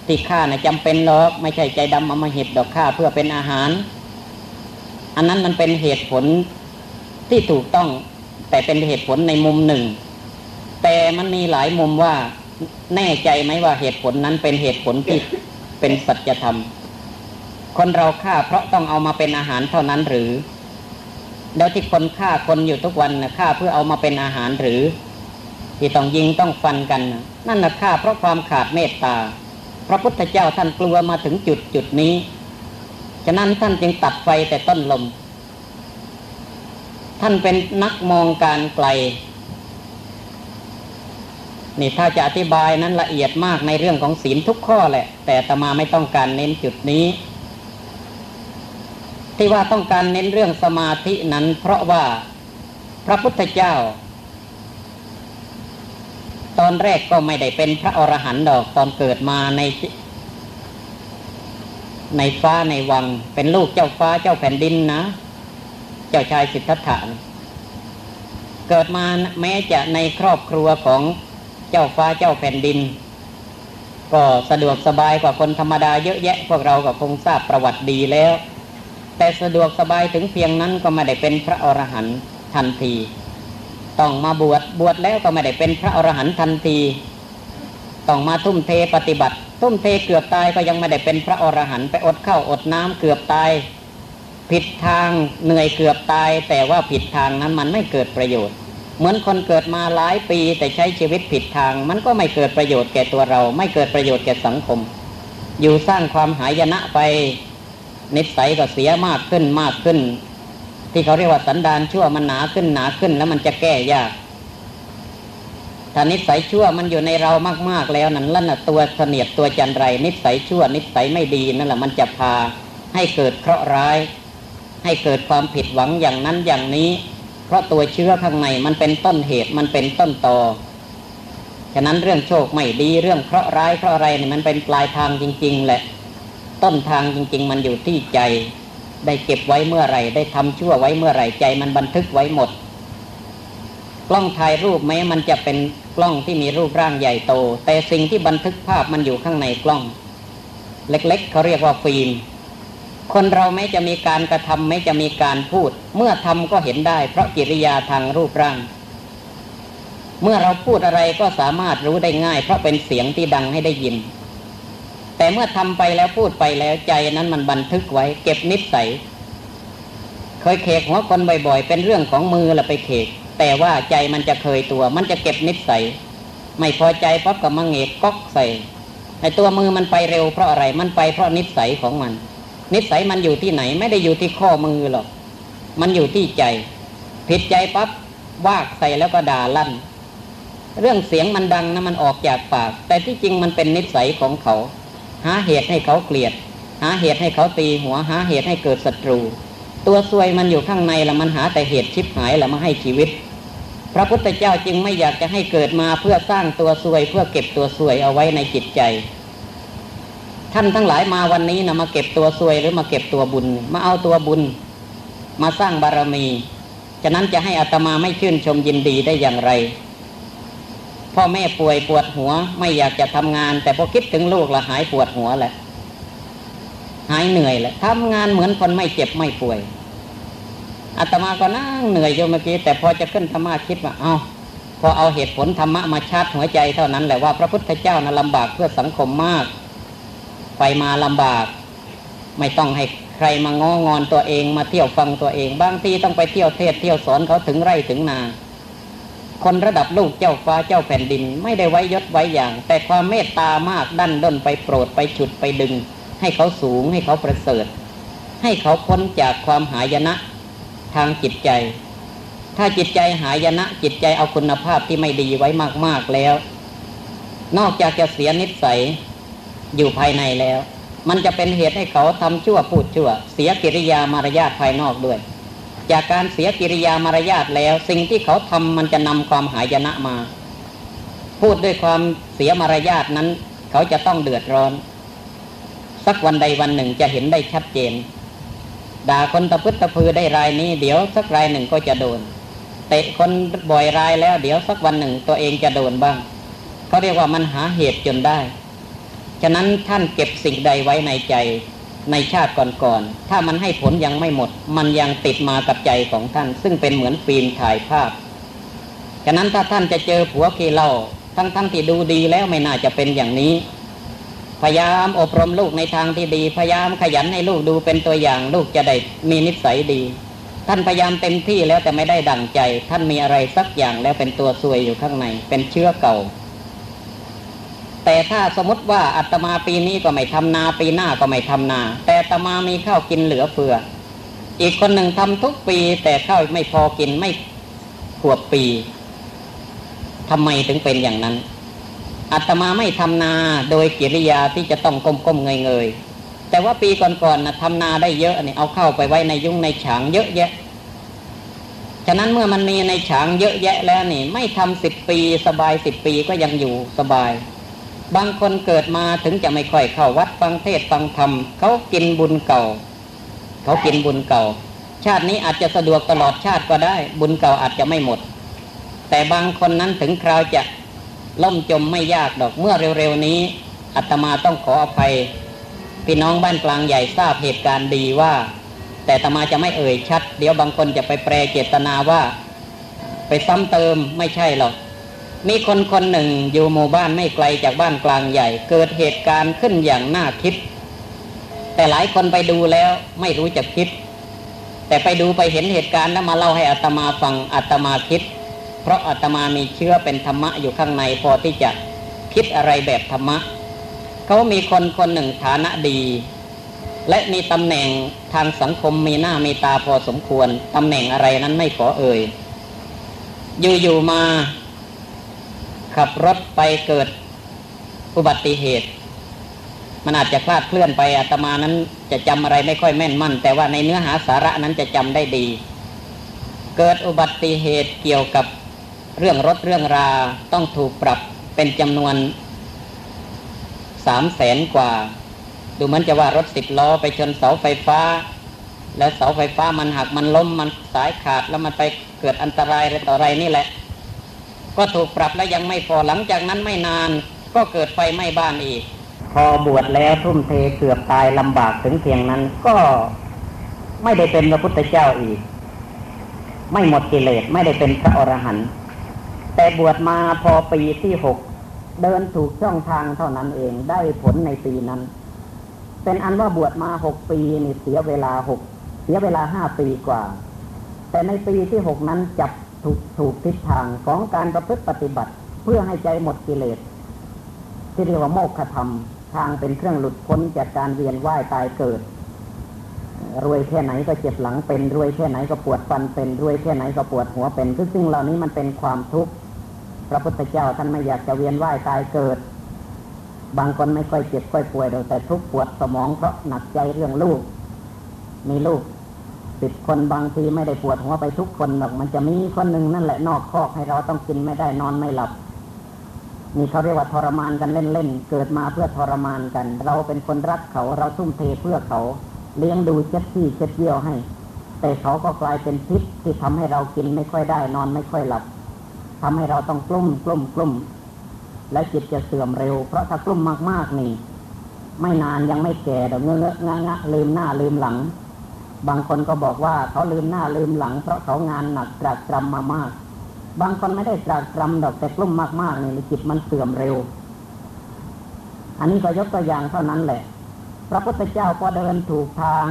ที่ฆ่านะ่ะจำเป็นหรอกไม่ใช่ใจดำอมหิตดอกฆ่าเพื่อเป็นอาหาร อันนั้นมันเป็นเหตุผลที่ถูกต้องแต่เป็นเหตุผลในมุมหนึ่ง แต่มันมีหลายมุมว่าแน่ใจไหมว่าเหตุผลนั้นเป็นเหตุผลที่เป็นสัจธรรม คนเราฆ่าเพราะต้องเอามาเป็นอาหารเท่านั้นหรือ แล้วที่คนฆ่าคนอยู่ทุกวันนะฆ่าเพื่อเอามาเป็นอาหารหรือ ที่ต้องยิงต้องฟันกันนะนั่นนะฆ่าเพราะความขาดเมตตา พระพุทธเจ้าท่านกลัวมาถึงจุดจุดนี้ ฉะนั้นท่านจึงตัดไฟแต่ต้นลม ท่านเป็นนักมองการไกล นี่ถ้าจะอธิบายนั้นละเอียดมากในเรื่องของศีลทุกข้อแหละ แต่ตมาไม่ต้องการเน้นจุดนี้ ที่ว่าต้องการเน้นเรื่องสมาธินั้น เพราะว่าพระพุทธเจ้า ตอนแรกก็ไม่ได้เป็นพระอรหันต์ดอกตอนเกิดมาใน ในฟ้าในวัง เป็นลูกเจ้าฟ้าเจ้าแผ่นดินนะ เจ้าชายสิทธัตถะเกิดมาแม้จะในครอบครัวของเจ้าฟ้าเจ้าแผ่นดิน ก็สะดวกสบายกว่าคนธรรมดาเยอะแยะ พวกเราก็คงทราบประวัติดีแล้ว แต่สะดวกสบายถึงเพียงนั้นก็ไม่ได้เป็นพระอรหันต์ทันที ต้องมาบวชบวชแล้วก็ไม่ได้เป็นพระอรหันต์ทันที ต้องมาทุ่มเทปฏิบัติ ทุ่มเทเกือบตายก็ยังไม่ได้เป็นพระอรหันต์ไปอดข้าวอดน้ำเกือบตาย ผิดทางเหนื่อยเกือบตาย แต่ว่าผิดทางนั้นมันไม่เกิดประโยชน์ เหมือนคนเกิดมาหลายปีแต่ใช้ชีวิตผิดทาง มันก็ไม่เกิดประโยชน์แก่ตัวเรา ไม่เกิดประโยชน์แก่สังคม อยู่สร้างความหายนะไป นิสัยก็เสียมากขึ้นมากขึ้น ที่เขาเรียกว่าสันดานชั่วมันหนาขึ้นหนาขึ้น แล้วมันจะแก้ยากถ้านิสัยชั่วมันอยู่ในเรามากๆแล้วนั่นละนะตัวเสนียดตัวจันไร นิสัยชั่ว นิสัยไม่ดีนั่นแหละมันจะพาให้เกิดเคราะห์ร้าย ให้เกิดความผิดหวังอย่างนั้นอย่างนี้ เพราะตัวเชื้อข้างในมันเป็นต้นเหตุมันเป็นต้นตอฉะนั้นเรื่องโชคไม่ดีเรื่องเคราะห์ร้ายเคราะห์อะไรนี่มันเป็นปลายทางจริง ๆ แหละ ต้นทางจริง ๆ มันอยู่ที่ใจ ได้เก็บไว้เมื่อไหร่ ได้ทำชั่วไว้เมื่อไหร่ใจมันบันทึกไว้หมด กล้องถ่ายรูปแม้มันจะเป็นกล้องที่มีรูปร่างใหญ่โต แต่สิ่งที่บันทึกภาพมันอยู่ข้างในกล้อง เล็ก ๆเขาเรียกว่าฟิล์มคนเราไม่จะมีการกระทำไม่จะมีการพูด เมื่อทำก็เห็นได้ เพราะกิริยาทางรูปร่าง เมื่อเราพูดอะไรก็สามารถรู้ได้ง่าย เพราะเป็นเสียงที่ดังให้ได้ยิน แต่เมื่อทำไปแล้วพูดไปแล้วใจนั้นมันบันทึกไว้ เก็บนิสัยเคยเคกหัวคนบ่อย ๆ เป็นเรื่องของมือละไปเคก แต่ว่าใจมันจะเคยตัว มันจะเก็บนิสัยไม่พอใจปั๊บกับมังเอกก๊อกใส่ไอตัวมือมันไปเร็วเพราะอะไรมันไปเพราะนิสัยของมัน นิสัยมันอยู่ที่ไหน ไม่ได้อยู่ที่ข้อมือหรอกมันอยู่ที่ใจ ผิดใจปั๊บวากใส่แล้วก็ด่าลั่น เรื่องเสียงมันดังนะมันออกจากปาก แต่ที่จริงมันเป็นนิสัยของเขา หาเหตุให้เขาเกลียด หาเหตุให้เขาตีหัวหาเหตุให้เกิดศัตรู ตัวซวยมันอยู่ข้างในละมันหาแต่เหตุชิบหายละมาให้ชีวิต พระพุทธเจ้าจึงไม่อยากจะให้เกิดมาเพื่อสร้างตัวซวย เพื่อเก็บตัวซวยเอาไว้ในจิตใจ ท่านทั้งหลายมาวันนี้นะมาเก็บตัวซวยหรือมาเก็บตัวบุญ มาเอาตัวบุญ มาสร้างบารมี ฉะนั้นจะให้อัตมาไม่ชื่นชมยินดีได้อย่างไร พ่อแม่ป่วยปวดหัว ไม่อยากจะทำงาน แต่พอคิดถึงลูกละหายปวดหัวแหละ หายเหนื่อยแหละทำงานเหมือนคนไม่เจ็บไม่ป่วยอาตมาก็นั่งเหนื่อยอยู่เมื่อกี้แต่พอจะขึ้นธรรมะคิดว่าเอา้าพอเอาเหตุผลธรรมะมาชาร์จหัวใจเท่านั้นแหละว่าพระพุทธเจ้านะลำบากเพื่อสังคมมาก ไปมาลำบาก ไม่ต้องให้ใครมาง้องอนตัวเองมาเที่ยวฟังตัวเอง บางทีต้องไปเที่ยวเทศเที่ยวสอนเขาถึงไร่ถึงนา คนระดับลูกเจ้าฟ้าเจ้าแผ่นดิน ไม่ได้ไว้ยศไว้อย่าง แต่ความเมตตามากดันด้นไปโปรดไปฉุดไปดึง ให้เขาสูงให้เขาประเสริฐ ให้เขาพ้นจากความหายนะทางจิตใจ ถ้าจิตใจหายนะจิตใจเอาคุณภาพที่ไม่ดีไว้มากๆแล้ว นอกจากจะเสียนิสัยอยู่ภายในแล้ว มันจะเป็นเหตุให้เขาทำชั่วพูดชั่ว เสียกิริยามารยาทภายนอกด้วย จากการเสียกิริยามารยาทแล้ว สิ่งที่เขาทำมันจะนำความหายนะมา พูดด้วยความเสียมารยาทนั้น เขาจะต้องเดือดร้อน สักวันใดวันหนึ่งจะเห็นได้ชัดเจน ด่าคนตะพึดตะพือได้รายนี้ เดี๋ยวสักรายหนึ่งก็จะโดน เตะคนบ่อยรายแล้ว เดี๋ยวสักวันหนึ่งตัวเองจะโดนบ้างเขาเรียกว่ามันหาเหตุจนได้ ฉะนั้นท่านเก็บสิ่งใดไว้ในใจ ในชาติก่อนๆ ถ้ามันให้ผลยังไม่หมด มันยังติดมากับใจของท่าน ซึ่งเป็นเหมือนฟิล์มถ่ายภาพ ฉะนั้นถ้าท่านจะเจอผัวเกเล่าทั้งๆทที่ดูดีแล้วไม่น่าจะเป็นอย่างนี้ พยายามอบรมลูกในทางที่ดี พยายามขยันให้ลูกดูเป็นตัวอย่าง ลูกจะได้มีนิสัยดี ท่านพยายามเต็มที่แล้วแต่ไม่ได้ดั่งใจ ท่านมีอะไรสักอย่างแล้วเป็นตัวซวยอยู่ข้างใน เป็นเชื้อเก่า แต่ถ้าสมมติว่าอาตมาปีนี้ก็ไม่ทำนาปีหน้าก็ไม่ทำนา แต่อาตมามีข้าวกินเหลือเฟือ อีกคนหนึ่งทำทุกปีแต่ข้าวไม่พอกินไม่ขวบปีทำไมถึงเป็นอย่างนั้นอาตมาไม่ทำนาโดยกิริยาที่จะต้องก้มๆเงยๆแต่ว่าปีก่อนๆนะทำนาได้เยอะนี่เอาเข้าไปไว้ในยุ้งในฉางเยอะแยะฉะนั้นเมื่อมันมีในฉางเยอะแยะแล้วนี่ ไม่ทำสิบปีสบายสิบปีก็ยังอยู่สบาย บางคนเกิดมาถึงจะไม่ค่อยเข้าวัดฟังเทศฟังธรรมเขากินบุญเก่า เขากินบุญเก่า ชาตินี้อาจจะสะดวกตลอดชาติก็ได้ บุญเก่าอาจจะไม่หมด แต่บางคนนั้นถึงคราวจะล่มจมไม่ยากดอกเมื่อเร็วๆนี้อาตมาต้องขออภัย พี่น้องบ้านกลางใหญ่ทราบเหตุการณ์ดีว่า แต่อาตมาจะไม่เอ่ยชัด เดี๋ยวบางคนจะไปแปลเจตนาว่า ไปซ้ำเติมไม่ใช่หรอก มีคนคนหนึ่งอยู่หมู่บ้านไม่ไกลจากบ้านกลางใหญ่ เกิดเหตุการณ์ขึ้นอย่างน่าคิด แต่หลายคนไปดูแล้วไม่รู้จะคิด แต่ไปดูไปเห็นเหตุการณ์แล้วมาเล่าให้อัตมาฟังอัตมาคิด เพราะอาตมามีเชื้อเป็นธรรมะอยู่ข้างในพอที่จะคิดอะไรแบบธรรมะเขามีคนคนหนึ่งฐานะดี และมีตำแหน่งทางสังคมมีหน้ามีตาพอสมควรตำแหน่งอะไรนั้นไม่ขอเอ่ยอยู่ๆมา ขับรถไปเกิดอุบัติเหตุ มันอาจจะคลาดเคลื่อนไปอาตมานั้นจะจำอะไรไม่ค่อยแม่นมั่น แต่ว่าในเนื้อหาสาระนั้นจะจำได้ดี เกิดอุบัติเหตุเกี่ยวกับเรื่องรถเรื่องราต้องถูกปรับเป็นจำนวนสามแสนกว่า ดูเหมือนจะว่ารถสิบล้อไปชนเสาไฟฟ้า แล้วเสาไฟฟ้ามันหักมันล้มมันสายขาดแล้วมันไปเกิดอันตรายอะไรต่ออะไรนี่แหละ ก็ถูกปรับแล้วยังไม่พอหลังจากนั้นไม่นาน ก็เกิดไฟไหม้บ้านอีก พอบวชแล้วทุ่มเทเกือบตายลำบากถึงเพียงนั้นก็ไม่ได้เป็นพระพุทธเจ้าอีก ไม่หมดกิเลสไม่ได้เป็นพระอรหันต์แต่บวชมาพอปีที่หกเดินถูกช่องทางเท่านั้นเองได้ผลในปีนั้น เป็นอันว่าบวชมาหกปีนี่เสียเวลาหกเสียเวลาห้าปีกว่า แต่ในปีที่หกนั้นจับ ถูกถูกทิศทางของการประพฤติปฏิบัติ เพื่อให้ใจหมดกิเลส ที่เรียกว่าโมกขธรรม ทางเป็นเครื่องหลุดพ้นจากการเวียนว่ายตายเกิด รวยแค่ไหนก็เจ็บหลังเป็นรวยแค่ไหนก็ปวดฟันเป็นรวยแค่ไหนก็ปวดหัวเป็นคือสิ่งเหล่านี้มันเป็นความทุกข์พระพุทธเจ้าท่านไม่อยากจะเวียนว่ายตายเกิด บางคนไม่ค่อยเจ็บค่อยป่วยแต่ทุกข์ปวดสมองเพราะหนักใจเรื่องลูกมีลูก สิบคนบางทีไม่ได้ปวดหัวไปทุกคนหรอกมันจะมีคนหนึ่งนั่นแหละนอกคอกให้เราต้องกินไม่ได้นอนไม่หลับนี่เขาเรียกว่าทรมานกันเล่นๆ เกิดมาเพื่อทรมานกัน เราเป็นคนรักเขาเราทุ่มเทเพื่อเขา เลี้ยงดูเช็ดที่เช็ดเยี่ยวให้ แต่เขาก็กลายเป็นพิษที่ทำให้เรากินไม่ค่อยได้ นอนไม่ค่อยหลับทำให้เราต้องกลุ้มกลุ้มกลุ้มและจิตจะเสื่อมเร็ว เพราะถ้ากลุ้มมากๆนี่ ไม่นานยังไม่แก่เดี๋ยวเงองะงะลืมหน้าลืมหลัง บางคนก็บอกว่าเขาลืมหน้าลืมหลัง เพราะเขางานหนักตรากตรำมามาก บางคนไม่ได้ตรากตรำดอกแต่กลุ้มมากๆนี่จิตมันเสื่อมเร็ว อันนี้ก็ยกตัวอย่างเท่านั้นแหละ พระพุทธเจ้าพอเดินถูกทาง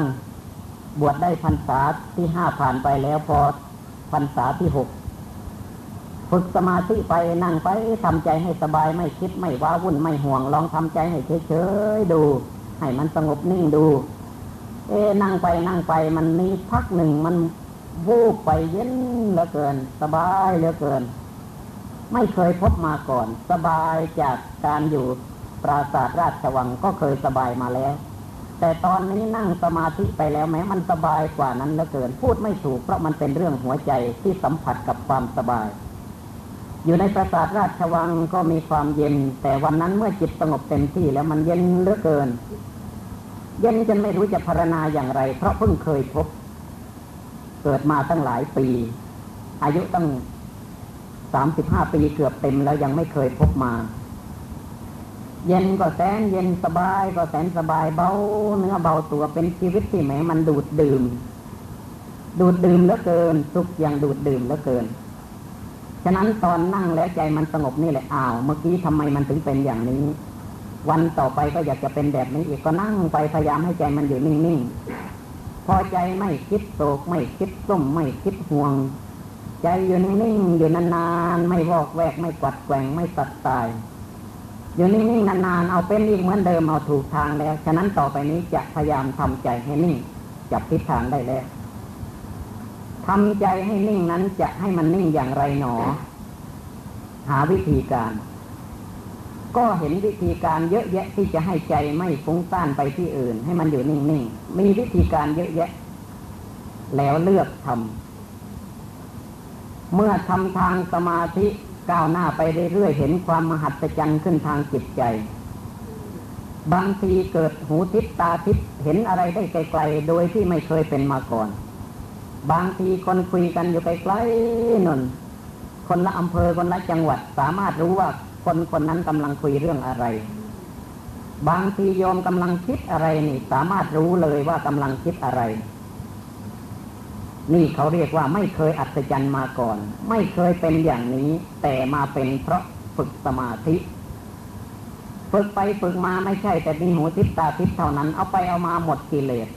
บวชได้พรรษาที่ห้าผ่านไปแล้วพอพรรษาที่หกฝึกสมาธิไปนั่งไปทำใจให้สบายไม่คิดไม่ว้าวุ่นไม่ห่วง ลองทำใจให้เฉยๆดู ให้มันสงบนิ่งดู เอ๊นั่งไปนั่งไปมันมีพักหนึ่งมันวูบไปเย็นเหลือเกิน สบายเหลือเกิน ไม่เคยพบมาก่อน สบายจากการอยู่ปราสาทราชวังก็เคยสบายมาแล้ว แต่ตอนนี้นั่งสมาธิไปแล้วแม้มันสบายกว่านั้นเหลือเกิน พูดไม่ถูกเพราะมันเป็นเรื่องหัวใจที่สัมผัสกับความสบาย อยู่ในปราสาทราชวังก็มีความเย็น แต่วันนั้นเมื่อจิตสงบเต็มที่แล้วมันเย็นเหลือเกิน เย็นจนไม่รู้จะพารณาอย่างไร เพราะเพิ่งเคยพบ เกิดมาตั้งหลายปี อายุตั้งสามสิบห้าปีเกือบเต็มแล้วยังไม่เคยพบมา เย็นก็แสนเย็นสบายก็แสนสบายเบาเนื้อเบาตัวเป็นชีวิตที่แหมมันดูดดื่ม ดูดดื่มเหลือเกินสุขอย่างดูดดื่มเหลือเกินฉะนั้นตอนนั่งแล้วใจมันสงบนี่แหละอ้าว เมื่อกี้ทำไมมันถึงเป็นอย่างนี้ วันต่อไปก็อยากจะเป็นแบบนี้อีกก็นั่งไปพยายามให้ใจมันอยู่นิ่งๆพอใจไม่คิดโศกไม่คิดส้มไม่คิดห่วง ใจอยู่นิ่งๆอยู่นานๆไม่วอกแวกไม่กัดแกว่งไม่ตัดตายอยู่นิ่งๆนานๆเอาเป็นอีกเหมือนเดิมเอาถูกทางแล้ว ฉะนั้นต่อไปนี้จะพยายามทำใจให้นิ่งจับทิศทางได้แล้วทำใจให้นิ่งนั้นจะให้มันนิ่งอย่างไรหนอ หาวิธีการ ก็เห็นวิธีการเยอะแยะที่จะให้ใจไม่ฟุ้งซ่านไปที่อื่น ให้มันอยู่นิ่งๆ มีวิธีการเยอะแยะ แล้วเลือกทำเมื่อทำทางสมาธิก้าวหน้าไปเรื่อยๆ เห็นความมหัศจรรย์ขึ้นทางจิตใจ บางทีเกิดหูทิพตาทิพเห็นอะไรได้ไกลๆ โดยที่ไม่เคยเป็นมาก่อน บางทีคนคุยกันอยู่ไกลๆนนคนละอำเภอคนละจังหวัดสามารถรู้ว่า คนคนนั้นกำลังคุยเรื่องอะไร บางทีโยมกำลังคิดอะไรนี่สามารถรู้เลยว่ากำลังคิดอะไร นี่เขาเรียกว่าไม่เคยอัศจรรย์มาก่อน ไม่เคยเป็นอย่างนี้ แต่มาเป็นเพราะฝึกสมาธิ ฝึกไปฝึกมาไม่ใช่ แต่มีหูทิพตาทิพเท่านั้น เอาไปเอามาหมดกิเลส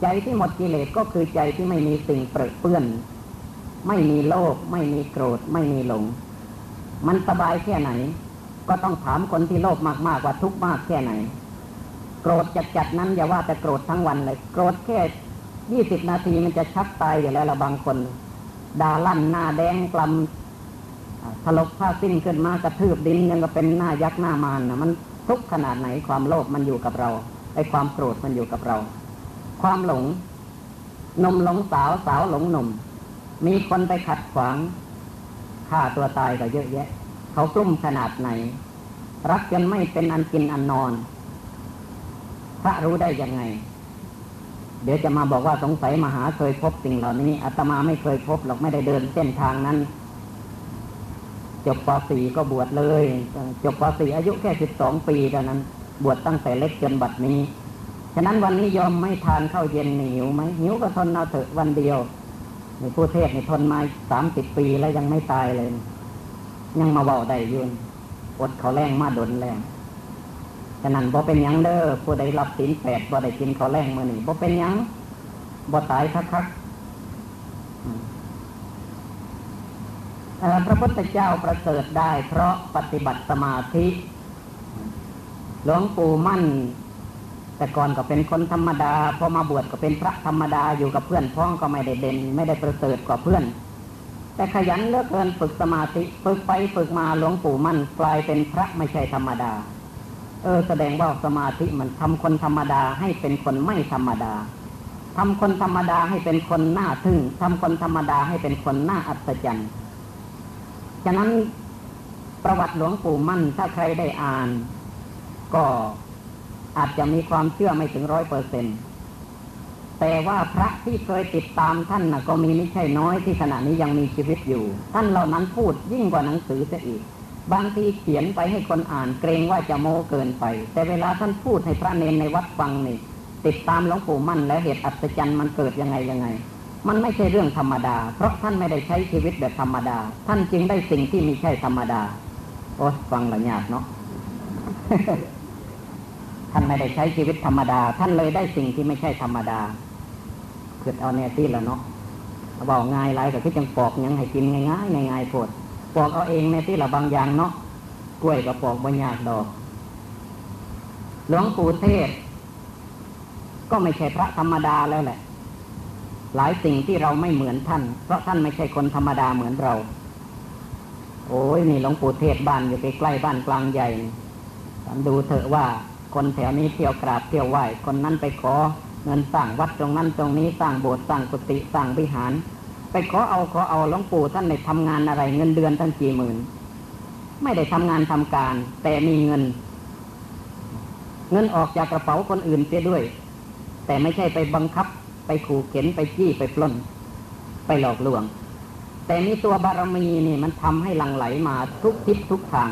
ใจที่หมดกิเลสก็คือใจที่ไม่มีสิ่งเปรอะเปื้อน ไม่มีโลภไม่มีโกรธไม่มีหลง มันสบายแค่ไหน ก็ต้องถามคนที่โลภมากๆว่าทุกข์มากแค่ไหน โกรธจัดๆนั้นอย่าว่าแต่โกรธทั้งวันเลย โกรธแค่ยี่สิบนาทีมันจะชักตายอยู่แล้วละบางคนด่าลั่นหน้าแดงกลำถลกผ้าสิ้นขึ้นมากระทืบดินยังก็เป็นหน้ายักษ์หน้ามารนะมันทุกขนาดไหนความโลภมันอยู่กับเราไอ้ความโกรธมันอยู่กับเรา ความหลงนมหลงสาวสาวหลงหนุ่ม มีคนไปขัดขวาง ฆ่าตัวตายก็เยอะแยะ เขากลุ้มขนาดไหน รักจนไม่เป็นอันกินอันนอน พระรู้ได้ยังไง เดี๋ยวจะมาบอกว่าสงสัยมหาเคยพบสิ่งเหล่านี้อาตมาไม่เคยพบหรอกไม่ได้เดินเส้นทางนั้น จบป .4 ก็บวชเลย จบป .4 อายุแค่ 12 ปีเท่านั้น บวชตั้งแต่เล็กจนบัดนี้ฉะนั้นวันนี้ยอมไม่ทานข้าวเย็นหิวไหมหิวก็ทนเอาเถอะวันเดียว นี่ผู้เทศนี่ทนมาสามสิบปีแล้วยังไม่ตายเลย ยังมาเบาได้ยืนอดเขาแรงมาดนแรงฉะนั้นบ่เป็นยังเด้อผู้ใดรับศีลแปดบ่ได้กินเขาแรงมื่อนี่บ่เป็นยังบ่ตายคักคักพระพุทธเจ้าประเสริฐได้ เพราะปฏิบัติสมาธิ หลวงปู่มั่น แต่ก่อนก็เป็นคนธรรมดา พอมาบวชก็เป็นพระธรรมดาอยู่กับเพื่อนพ้องก็ไม่ได้เด่น ไม่ได้ประเสริฐกว่าเพื่อน แต่ขยันเลือกเกินฝึกสมาธิฝึกไปฝึกมาหลวงปู่มั่นกลายเป็นพระไม่ใช่ธรรมดา เออ แสดงว่าสมาธิมันทำคนธรรมดาให้เป็นคนไม่ธรรมดาทำคนธรรมดาให้เป็นคนน้าทึ่งทำคนธรรมดาให้เป็นคนน้าอัศจรรย์ฉะนั้นประวัติหลวงปู่มั่นถ้าใครได้อ่าน ก็ อาจจะมีความเชื่อไม่ถึงร้อยเปอร์เซ็นแต่ว่าพระที่เคยติดตามท่านนะก็มีไม่ใช่น้อยที่ขณะนี้ยังมีชีวิตอยู่ ท่านเหล่านั้นพูดยิ่งกว่าหนังสือเสียอีก บางทีเขียนไปให้คนอ่านเกรงว่าจะโม้เกินไป แต่เวลาท่านพูดให้พระเนนในวัดฟังนี่ติดตามหลวงปู่มั่นแล้วเหตุอัศจรรย์มันเกิดยังไงยังไง มันไม่ใช่เรื่องธรรมดา เพราะท่านไม่ได้ใช้ชีวิตแบบธรรมดา ท่านจึงได้สิ่งที่ไม่ใช่ธรรมดาโอ้ฟังละยากเนาะ ท่านไม่ได้ใช้ชีวิตธรรมดา ท่านเลยได้สิ่งที่ไม่ใช่ธรรมดาเกิดเอาแน่ที่แล้วเนาะบอกง่ายไรแต่ที่จังปอกยังให้กินง่ายง่ายง่ายโพดปอกเอาเองในที่ละบางอย่างเนาะกล้วยก็ปอกบญยากดอก หลวงปู่เทศ ก็ไม่ใช่พระธรรมดาแล้วแหละ หลายสิ่งที่เราไม่เหมือนท่าน เพราะท่านไม่ใช่คนธรรมดาเหมือนเรา โอ้ยนี่หลวงปู่เทศบ้านอยู่ใกล้ๆบ้านกลางใหญ่ดูเถอะว่า คนแถวนี้เที่ยวกราบเที่ยวไหว้คนนั้นไปขอเงินสร้างวัดตรงนั้นตรงนี้สร้างโบสถ์สร้างกุฏิสร้างวิหาร ไปขอเอาขอเอาหลวงปู่ท่านในทำงานอะไรเงินเดือนตั้งกี่หมื่น ไม่ได้ทำงานทำการ แต่มีเงิน เงินออกจากกระเป๋าคนอื่นเสียด้วย แต่ไม่ใช่ไปบังคับ ไปขู่เข็นไปจี้ไปปล้น ไปหลอกลวง แต่มีตัวบารมีนี่มันทำให้หลังไหลมาทุกทิศทุกทาง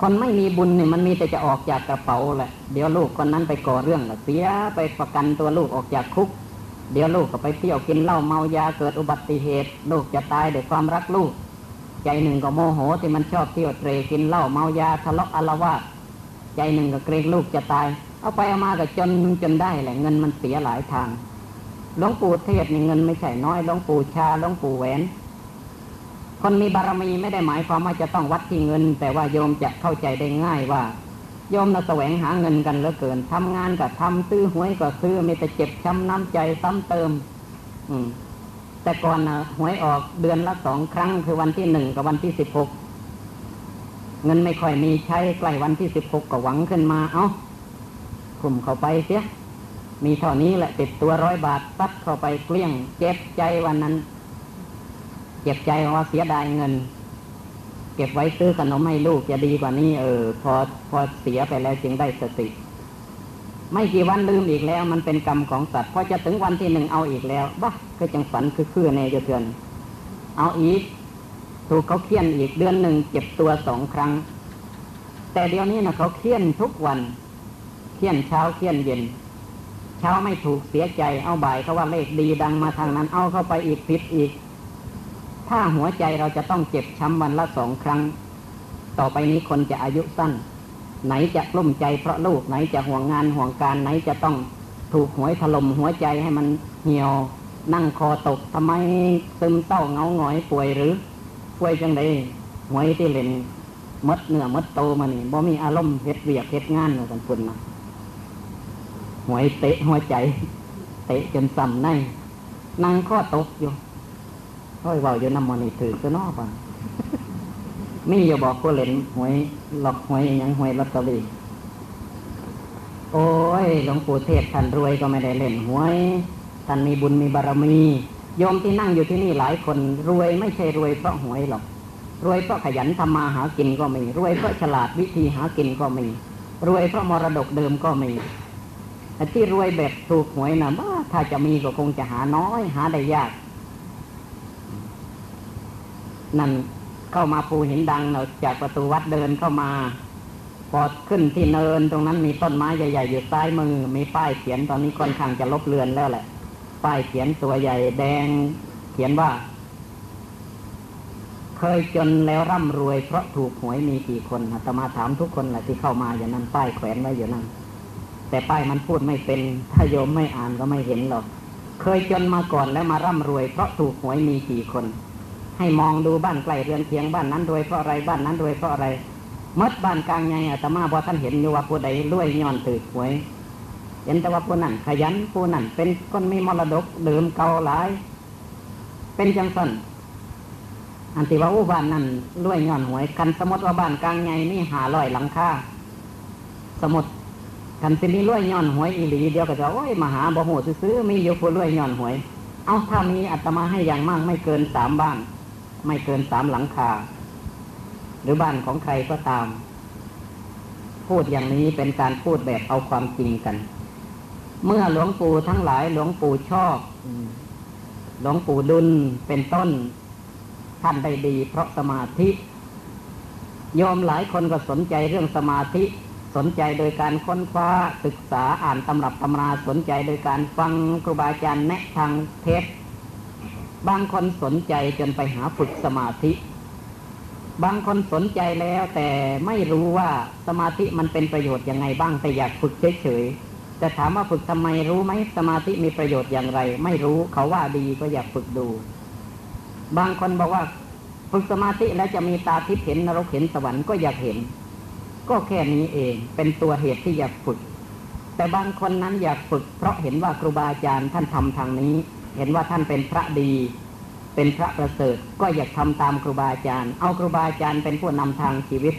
คนไม่มีบุญเนี่ยมันมีแต่จะออกจากกระเป๋าแหละ เดี๋ยวลูกคนนั้นไปก่อเรื่องเสียไปประกันตัวลูกออกจากคุก เดี๋ยวลูกก็ไปเที่ยวกินเหล้าเมายาเกิดอุบัติเหตุ ลูกจะตายด้วยความรักลูก ใจหนึ่งก็โมโหที่มันชอบเที่ยวเตรกินเหล้าเมายาทะเลาะอารวาสใจหนึ่งก็เกรงลูกจะตาย เอาไปเอามาก็จนจนได้แหละเงินมันเสียหลายทางหลวงปู่เทศนี่เงินไม่ใช่น้อยหลวงปู่ชาหลวงปู่แหวน คนมีบารมีไม่ได้หมายความว่าจะต้องวัดที่เงิน แต่ว่าโยมจะเข้าใจได้ง่ายว่าโยมเราแสวงหาเงินกันเหลือเกินทำงานก็ทำซื้อหวยก็ซื้อมีแต่เจ็บช้ำน้ำใจซ้ำเติม อืม แต่ก่อนนะหวยออกเดือนละสองครั้งคือวันที่หนึ่งกับวันที่สิบหกเงินไม่ค่อยมีใช้ใกล้วันที่สิบหกก็หวังขึ้นมา เอา้าคุมเข้าไปเสียมีเท่านี้แหละติดตัวร้อยบาทตัดเข้าไปเกลี้ยงเจ็บใจวันนั้น เจ็บใจว่าเสียดายเงิน เก็บไว้ซื้อขนมให้ลูกจะดีกว่านี้เออ พอพอเสียไปแล้วจึงได้สติ ไม่กี่วันลืมอีกแล้ว มันเป็นกรรมของสัตว์พอจะถึงวันที่หนึ่งเอาอีกแล้วบ้าก็จังฝันคือคือในเดือน เอาอีก ถูกเขาเคี่ยนอีกเดือนหนึ่งเจ็บตัวสองครั้ง แต่เดี๋ยวนี้นะเขาเคี่ยนทุกวันเคี่ยนเช้าเคี่ยนเย็นเช้าไม่ถูกเสียใจเอาบ่ายเขาว่าเลขดีดังมาทางนั้น เอาเข้าไปอีกผิดอีก ถ้าหัวใจเราจะต้องเจ็บช้ำวันละสองครั้ง ต่อไปนี้คนจะอายุสั้น ไหนจะกลุ้มใจเพราะลูกไหนจะห่วงงานห่วงการไหนจะต้องถูกหวยถล่มหัวใจให้มันเหี่ยว นั่งคอตกทำไมซึมเศร้าเงาหงอยป่วยหรือป่วยจังไดหวยที่เล่นมดเนื้อมดโตมานี่บ่มีอารมณ์เฮ็ดเวียกเฮ็ดงานเลยกันคุณนะหวยเตะหัวใจ เตะจนซ้ำในนั่งข้อตกอยู่ ค่อยเบาอยู่น้ำมันนี่ถือก็นอกป่ะมีอย่าบอกผู้เล่นหวยหลอกหวยยังหวยลอตเตอรี่โอ้ยหลวงปู่เทศท่านรวยก็ไม่ได้เล่นหวยท่านมีบุญมีบารมีโยมที่นั่งอยู่ที่นี่หลายคนรวยไม่ใช่รวยเพราะหวยหรอก รวยเพราะขยันทำมาหากินก็มี รวยเพราะฉลาดวิธีหากินก็มี รวยเพราะมรดกเดิมก็มีแต่ที่รวยแบบถูกหวยนะว่าถ้าจะมีก็คงจะหาน้อย หาได้ยาก นั่นเข้ามาภูหินดังเราจากประตูวัดเดินเข้ามา พอขึ้นที่เนินตรงนั้นมีต้นไม้ใหญ่ๆอยู่ซ้ายมือมีป้ายเขียนตอนนี้ค่อนข้างจะลบเลือนแล้วแหละ ป้ายเขียนตัวใหญ่แดง เขียนว่า เคยจนแล้วร่ำรวยเพราะถูกหวยมีกี่คนอาตมาถามทุกคนแหละที่เข้ามาอย่างนั้นป้ายแขวนไว้อยู่นั่นแต่ป้ายมันพูดไม่เป็นถ้าโยมไม่อ่านก็ไม่เห็นหรอก เคยจนมาก่อนแล้วมาร่ำรวยเพราะถูกหวยมีกี่คน ให้มองดูบ้านใกล้เรือนเคียงบ้านนั้นรวยเพราะอะไรบ้านนั้นรวยเพราะอะไรมดบ้านกลางไงอาตมาพอท่านเห็นอยู่ว่าผู้ใดรวยย้อนถือหวย เห็นแต่ว่าผู้นั้นขยันผู้นั้นเป็นคนมีมรดกเดิมเก่าหลาย เป็นจังสันอันที่ว่าอู้บ้านนั้นรวยย้อนหวยกันสมมติว่าบ้านกลางไงนี่หาลอยหลังคาสมมติกันสิมีรวยย้อนหวยอีหลีเดียวก็จะโอ้ยมาหาบ่โหซื้อมีอยู่ผู้รวยย้อนหวย เอาถ้ามีอาตมาให้อย่างมากไม่เกินสามบ้าน ไม่เกินสามหลังคา หรือบ้านของใครก็ตาม พูดอย่างนี้เป็นการพูดแบบเอาความจริงกัน เมื่อหลวงปู่ทั้งหลายหลวงปู่ชอบหลวงปู่ดุลเป็นต้น ท่านได้ดี เพราะสมาธิโยมหลายคนก็สนใจเรื่องสมาธิ สนใจโดยการค้นคว้าศึกษาอ่านตำรับตำราสนใจโดยการฟังครูบาอาจารย์แนะทางเทป บางคนสนใจจนไปหาฝึกสมาธิ บางคนสนใจแล้วแต่ไม่รู้ว่าสมาธิมันเป็นประโยชน์ยังไงบ้างแต่อยากฝึกเฉยๆแต่ถามว่าฝึกทำไมรู้ไหมสมาธิมีประโยชน์อย่างไร ไม่รู้เขาว่าดีก็อยากฝึกดู บางคนบอกว่าฝึกสมาธิแล้วจะมีตาทิพย์เห็นนรกเห็นสวรรค์ก็อยากเห็น ก็แค่นี้เองเป็นตัวเหตุที่อยากฝึก แต่บางคนนั้นอยากฝึก เพราะเห็นว่าครูบาอาจารย์ท่านทำทางนี้ เห็นว่าท่านเป็นพระดี เป็นพระประเสริฐ ก็อยากทำตามครูบาอาจารย์ เอาครูบาอาจารย์เป็นผู้นำทางชีวิต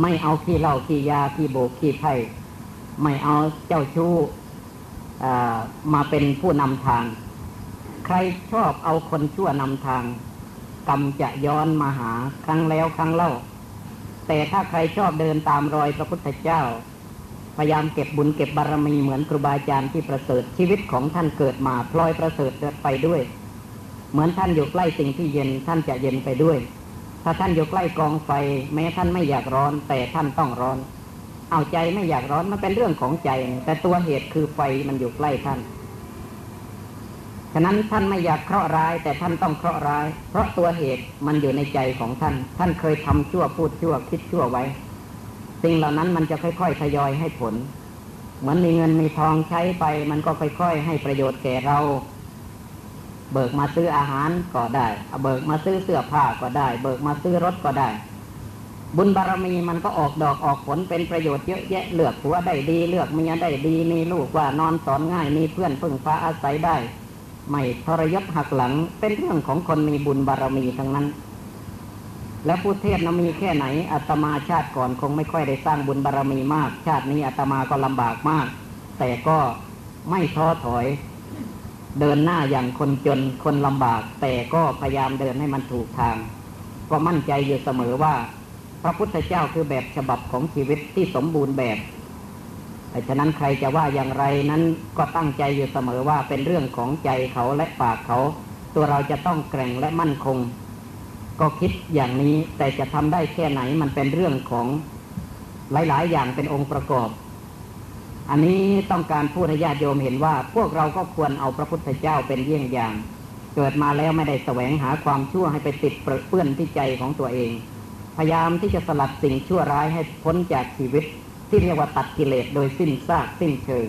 ไม่เอาขี้เหล้าขี้ยาขี้โบกขี้ไพ่ไม่เอาเจ้าชู้มาเป็นผู้นำทาง ใครชอบเอาคนชั่วนำทางกรรมจะย้อนมาหาครั้งแล้วครั้งเล่า แต่ถ้าใครชอบเดินตามรอยพระพุทธเจ้า พยายามเก็บบุญเก็บบารมีเหมือนครูบาอาจารย์ที่ประเสริฐชีวิตของท่านเกิดมาพลอยประเสริฐไปด้วย เหมือนท่านอยู่ใกล้สิ่งที่เย็นท่านจะเย็นไปด้วย ถ้าท่านอยู่ใกล้กองไฟ แม้ท่านไม่อยากร้อน แต่ท่านต้องร้อน เอาใจไม่อยากร้อนมันเป็นเรื่องของใจ แต่ตัวเหตุคือไฟมันอยู่ใกล้ท่านฉะนั้นท่านไม่อยากเคราะห์ร้าย แต่ท่านต้องเคราะห์ร้าย เพราะตัวเหตุมันอยู่ในใจของท่าน ท่านเคยทำชั่วพูดชั่วคิดชั่วไว้ สิ่งเหล่านั้นมันจะค่อยๆทยอยให้ผล เหมือนมีเงินมีทองใช้ไป มันก็ค่อยๆให้ประโยชน์แก่เรา เบิกมาซื้ออาหารก็ได้เบิกมาซื้อเสื้อผ้าก็ได้ เบิกมาซื้อรถก็ได้ บุญบารมีมันก็ออกดอกออกผลเป็นประโยชน์เยอะแยะเลือกผัวได้ดี เลือกเมียได้ดีมีลูกว่านอนสอนง่ายมีเพื่อนพึ่งฟ้าอาศัยได้ ไม่ทรยศหักหลังเป็นเรื่องของคนมีบุญบารรมีทั้งนั้น แล้วผู้เทศนะมีแค่ไหนอาตมาชาติก่อนคงไม่ค่อยได้สร้างบุญบารรมีมาก ชาตินี้อาตมาก็ลำบากมาก แต่ก็ไม่ท้อถอย เดินหน้าอย่างคนจนคนลำบาก แต่ก็พยายามเดินให้มันถูกทาง ก็มั่นใจอยู่เสมอว่า พระพุทธเจ้าคือแบบฉบับของชีวิตที่สมบูรณ์แบบฉะนั้นใครจะว่าอย่างไรนั้นก็ตั้งใจอยู่เสมอว่าเป็นเรื่องของใจเขาและปากเขา ตัวเราจะต้องแกร่งและมั่นคง ก็คิดอย่างนี้แต่จะทำได้แค่ไหนมันเป็นเรื่องของหลาย ๆ อย่างเป็นองค์ประกอบ อันนี้ต้องการพูดให้ญาติโยมเห็นว่า พวกเราก็ควรเอาพระพุทธเจ้าเป็นเยี่ยงอย่าง เกิดมาแล้วไม่ได้แสวงหาความชั่วให้ไปติดเปื้อนที่ใจของตัวเอง พยายามที่จะสลัดสิ่งชั่วร้ายให้พ้นจากชีวิต ที่เรียกว่าตัดกิเลสโดยสิ้นซากสิ้นเชิง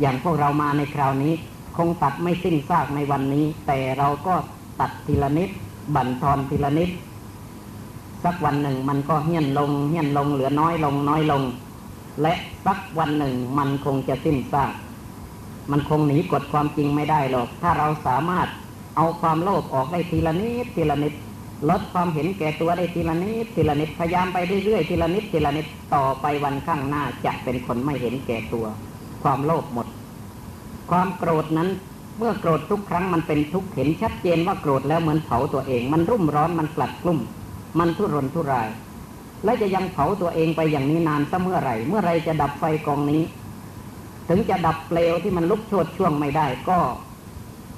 อย่างพวกเรามาในคราวนี้ คงตัดไม่สิ้นซากในวันนี้ แต่เราก็ตัดทีละนิด บั่นทอนทีละนิด สักวันหนึ่งมันก็เฮี้ยนลงเฮี้ยนลงเหลือน้อยลงน้อยลง และสักวันหนึ่งมันคงจะสิ้นซากมันคงหนีกฎความจริงไม่ได้หรอก ถ้าเราสามารถเอาความโลภออกได้ทีละนิดทีละนิด ลดความเห็นแก่ตัวได้ทีละนิดทีละนิด พยายามไปเรื่อยๆทีละนิดทีละนิด ต่อไปวันข้างหน้าจะเป็นคนไม่เห็นแก่ตัว ความโลภหมด ความโกรธนั้น เมื่อโกรธทุกครั้งมันเป็นทุกข์เห็นชัดเจนว่าโกรธแล้วเหมือนเผาตัวเอง มันรุ่มร้อนมันกลัดกลุ่ม มันทุรนทุราย และจะยังเผาตัวเองไปอย่างนี้นานสักเมื่อไหร่ เมื่อไรจะดับไฟกองนี้ ถึงจะดับเปลวที่มันลุกโชดช่วงไม่ได้ก็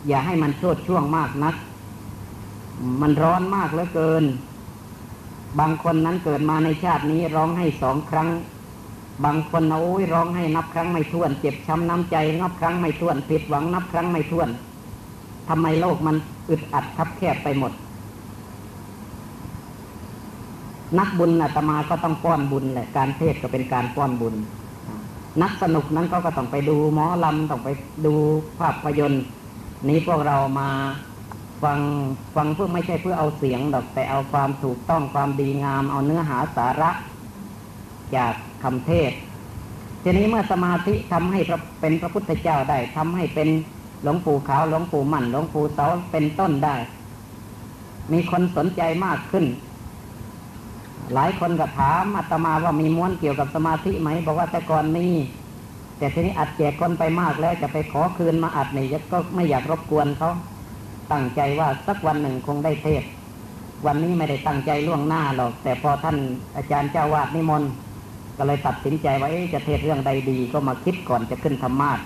อย่าให้มันโชดช่วงมากนัก มันร้อนมากเหลือเกิน บางคนนั้นเกิดมาในชาตินี้ร้องให้สองครั้ง บางคนโอ้ยร้องให้นับครั้งไม่ถ้วน เจ็บช้ำน้ำใจ นับครั้งไม่ถ้วนผิดหวังนับครั้งไม่ถ้วนทำไมโลกมันอึดอัดคับแคบไปหมด นักบุญอาตมาก็ต้องป้อนบุญแหละการเทศก็เป็นการป้อนบุญ นักสนุกนั้นก็ก็ต้องไปดูหมอลำต้องไปดูภาพยนตร์ นี้พวกเรามาฟังฟังเพื่อไม่ใช่เพื่อเอาเสียงดอกแต่เอาความถูกต้องความดีงาม เอาเนื้อหาสาระ จาก คำเทศ ทีนี้เมื่อสมาธิทำให้เป็นพระพุทธเจ้าได้ทำให้เป็นหลวงปู่ขาวหลวงปู่มั่นหลวงปู่เสาเป็นต้นได้ มีคนสนใจมากขึ้น หลายคนก็ถามอาตมาว่ามีม้วนเกี่ยวกับสมาธิไหม บอกว่าแต่ก่อนมีแต่ทีนี้อัดแจกคนไปมากแล้วจะไปขอคืนมาอัดนี่ยก็ไม่อยากรบกวนเขาตั้งใจว่าสักวันหนึ่งคงได้เทศ วันนี้ไม่ได้ตั้งใจล่วงหน้าหรอก แต่พอท่านอาจารย์เจ้าวาดนิมนต์ ก็เลยตัดสินใจว่าจะเทศเรื่องใดดีก็มาคิดก่อนจะขึ้นธรรมาท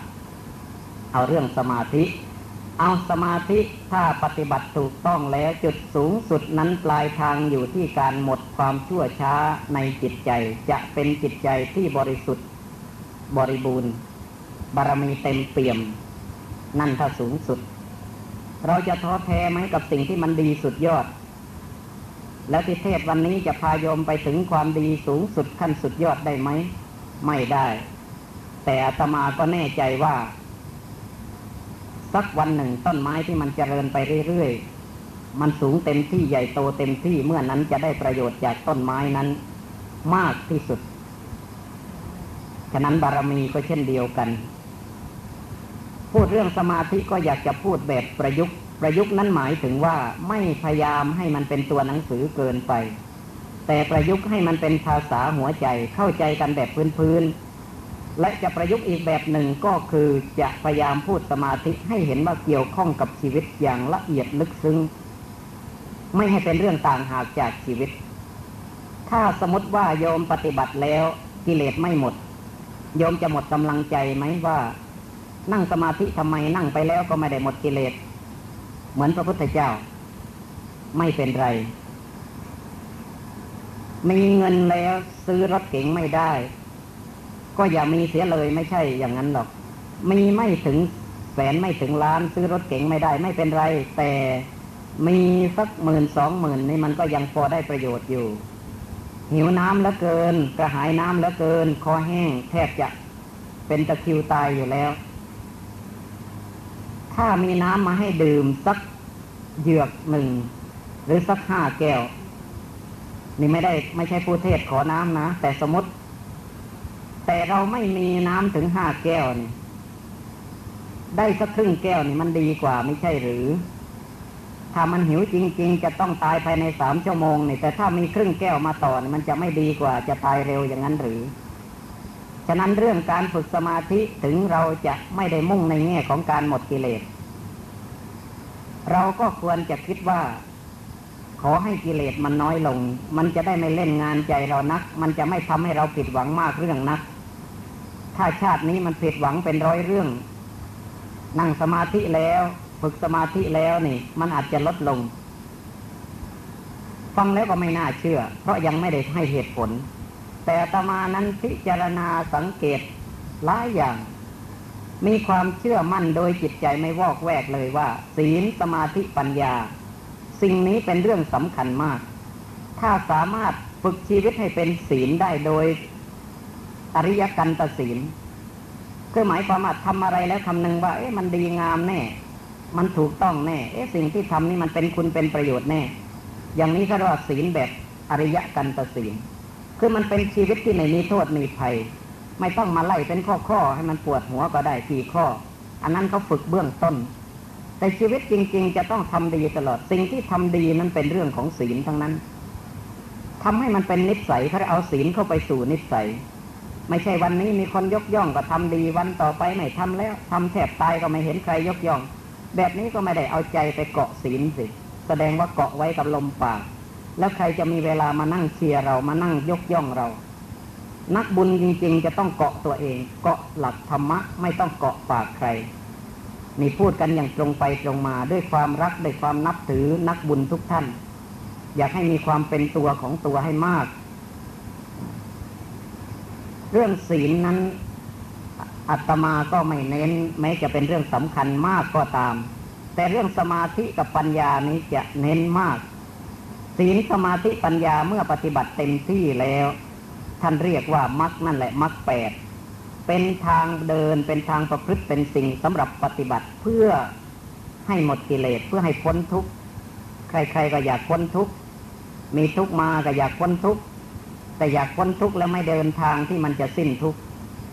เอาเรื่องสมาธิ เอาสมาธิถ้าปฏิบัติถูกต้องแล้วจุดสูงสุดนั้นปลายทางอยู่ที่การหมดความชั่วช้าในจิตใจ จะเป็นจิตใจที่บริสุทธิ์บริบูรณ์ บารมีเต็มเปี่ยม นั่นถ้าสูงสุด เราจะท้อแท้ไหมกับสิ่งที่มันดีสุดยอด แล้วที่เทศวันนี้จะพาโยมไปถึงความดีสูงสุดขั้นสุดยอดได้ไหม ไม่ได้ แต่อาตมาก็แน่ใจว่า สักวันหนึ่งต้นไม้ที่มันเจริญไปเรื่อยๆ มันสูงเต็มที่ใหญ่โตเต็มที่เมื่อนั้นจะได้ประโยชน์จากต้นไม้นั้น มากที่สุด ฉะนั้นบารมีก็เช่นเดียวกัน พูดเรื่องสมาธิก็อยากจะพูดแบบประยุกต์ ประยุกต์นั้นหมายถึงว่าไม่พยายามให้มันเป็นตัวหนังสือเกินไป แต่ประยุกต์ให้มันเป็นภาษาหัวใจเข้าใจกันแบบพื้นๆและจะประยุกต์อีกแบบหนึ่งก็คือจะพยายามพูดสมาธิให้เห็นว่าเกี่ยวข้องกับชีวิตอย่างละเอียดลึกซึ้ง ไม่ให้เป็นเรื่องต่างหากจากชีวิต ถ้าสมมติว่าโยมปฏิบัติแล้วกิเลสไม่หมด โยมจะหมดกำลังใจไหมว่า นั่งสมาธิทำไมนั่งไปแล้วก็ไม่ได้หมดกิเลส เหมือนพระพุทธเจ้า ไม่เป็นไร มีเงินแล้วซื้อรถเก๋งไม่ได้ ก็อย่ามีเสียเลยไม่ใช่อย่างนั้นหรอก มีไม่ถึงแสนไม่ถึงล้านซื้อรถเก๋งไม่ได้ ไม่เป็นไร แต่มีสักหมื่นสองหมื่นนี่มันก็ยังพอได้ประโยชน์อยู่ หิวน้ำแล้วเกิน กระหายน้ำแล้วเกิน คอแห้งแทบจะเป็นตะคิวตายอยู่แล้ว ถ้ามีน้ำมาให้ดื่มสักเหยือกหนึ่งหรือสักห้าแก้ว นี่ไม่ได้ไม่ใช่ผู้เทศขอน้ำนะ แต่สมมติ แต่เราไม่มีน้ำถึงห้าแก้วนี่ได้สักครึ่งแก้วนี่มันดีกว่าไม่ใช่หรือ ถ้ามันหิวจริง ๆ จะต้องตายภายในสามชั่วโมงนี่แต่ถ้ามีครึ่งแก้วมาต่อนี่มันจะไม่ดีกว่าจะตายเร็วอย่างนั้นหรือ ฉะนั้นเรื่องการฝึกสมาธิถึงเราจะไม่ได้มุ่งในแง่ของการหมดกิเลส เราก็ควรจะคิดว่า ขอให้กิเลสมันน้อยลง มันจะได้ไม่เล่นงานใจเรานัก มันจะไม่ทำให้เราผิดหวังมากเรื่องนัก ถ้าชาตินี้มันผิดหวังเป็นร้อยเรื่อง นั่งสมาธิแล้ว ฝึกสมาธิแล้วนี่ มันอาจจะลดลง ฟังแล้วก็ไม่น่าเชื่อ เพราะยังไม่ได้ให้เหตุผล แต่ตมานั้นพิจารณาสังเกตหลายอย่าง มีความเชื่อมั่นโดยจิตใจไม่วอกแวกเลยว่า ศีลสมาธิปัญญา สิ่งนี้เป็นเรื่องสำคัญมาก ถ้าสามารถฝึกชีวิตให้เป็นศีลได้โดย อริยกันตศีลคือหมายความว่าทำอะไรแล้วคำนึงว่า เอ๊ะมันดีงามแน่ มันถูกต้องแน่ เอ๊ะสิ่งที่ทำนี่มันเป็นคุณเป็นประโยชน์แน่ อย่างนี้ก็เรียกว่าศีลแบบอริยกันตศีล คือมันเป็นชีวิตที่ไม่มีโทษมีภัย ไม่ต้องมาไล่เป็นข้อข้อให้มันปวดหัวก็ได้กี่ข้อ อันนั้นเขาฝึกเบื้องต้น แต่ชีวิตจริง ๆ จะต้องทำดีตลอด สิ่งที่ทำดีนั้นเป็นเรื่องของศีลทั้งนั้นทำให้มันเป็นนิสัยเขาเอาศีลเข้าไปสู่นิสัย ไม่ใช่วันนี้มีคนยกย่องก็ทำดีวันต่อไปไม่ทำแล้วทำแทบตายก็ไม่เห็นใครยกย่อง แบบนี้ก็ไม่ได้เอาใจไปเกาะศีลสิ แสดงว่าเกาะไว้กับลมปาก แล้วใครจะมีเวลามานั่งเชียร์เรามานั่งยกย่องเรา นักบุญจริง ๆ จะต้องเกาะตัวเอง เกาะหลักธรรมะไม่ต้องเกาะปากใครนี่พูดกันอย่างตรงไปตรงมาด้วยความรักด้วยความนับถือนักบุญทุกท่าน อยากให้มีความเป็นตัวของตัวให้มาก เรื่องศีลนั้นอัตมาก็ไม่เน้น แม้จะเป็นเรื่องสำคัญมากก็ตาม แต่เรื่องสมาธิกับปัญญานี้จะเน้นมาก ศีลสมาธิปัญญาเมื่อปฏิบัติเต็มที่แล้ว ท่านเรียกว่ามักนั่นแหละมักแปดเป็นทางเดินเป็นทางประพฤติเป็นสิ่งสำหรับปฏิบัติเพื่อให้หมดกิเลสเพื่อให้พ้นทุกข์ใครๆก็อยากพ้นทุกข์มีทุกข์มาก็อยากพ้นทุกข์แต่อยากพ้นทุกข์แล้วไม่เดินทางที่มันจะสิ้นทุกข์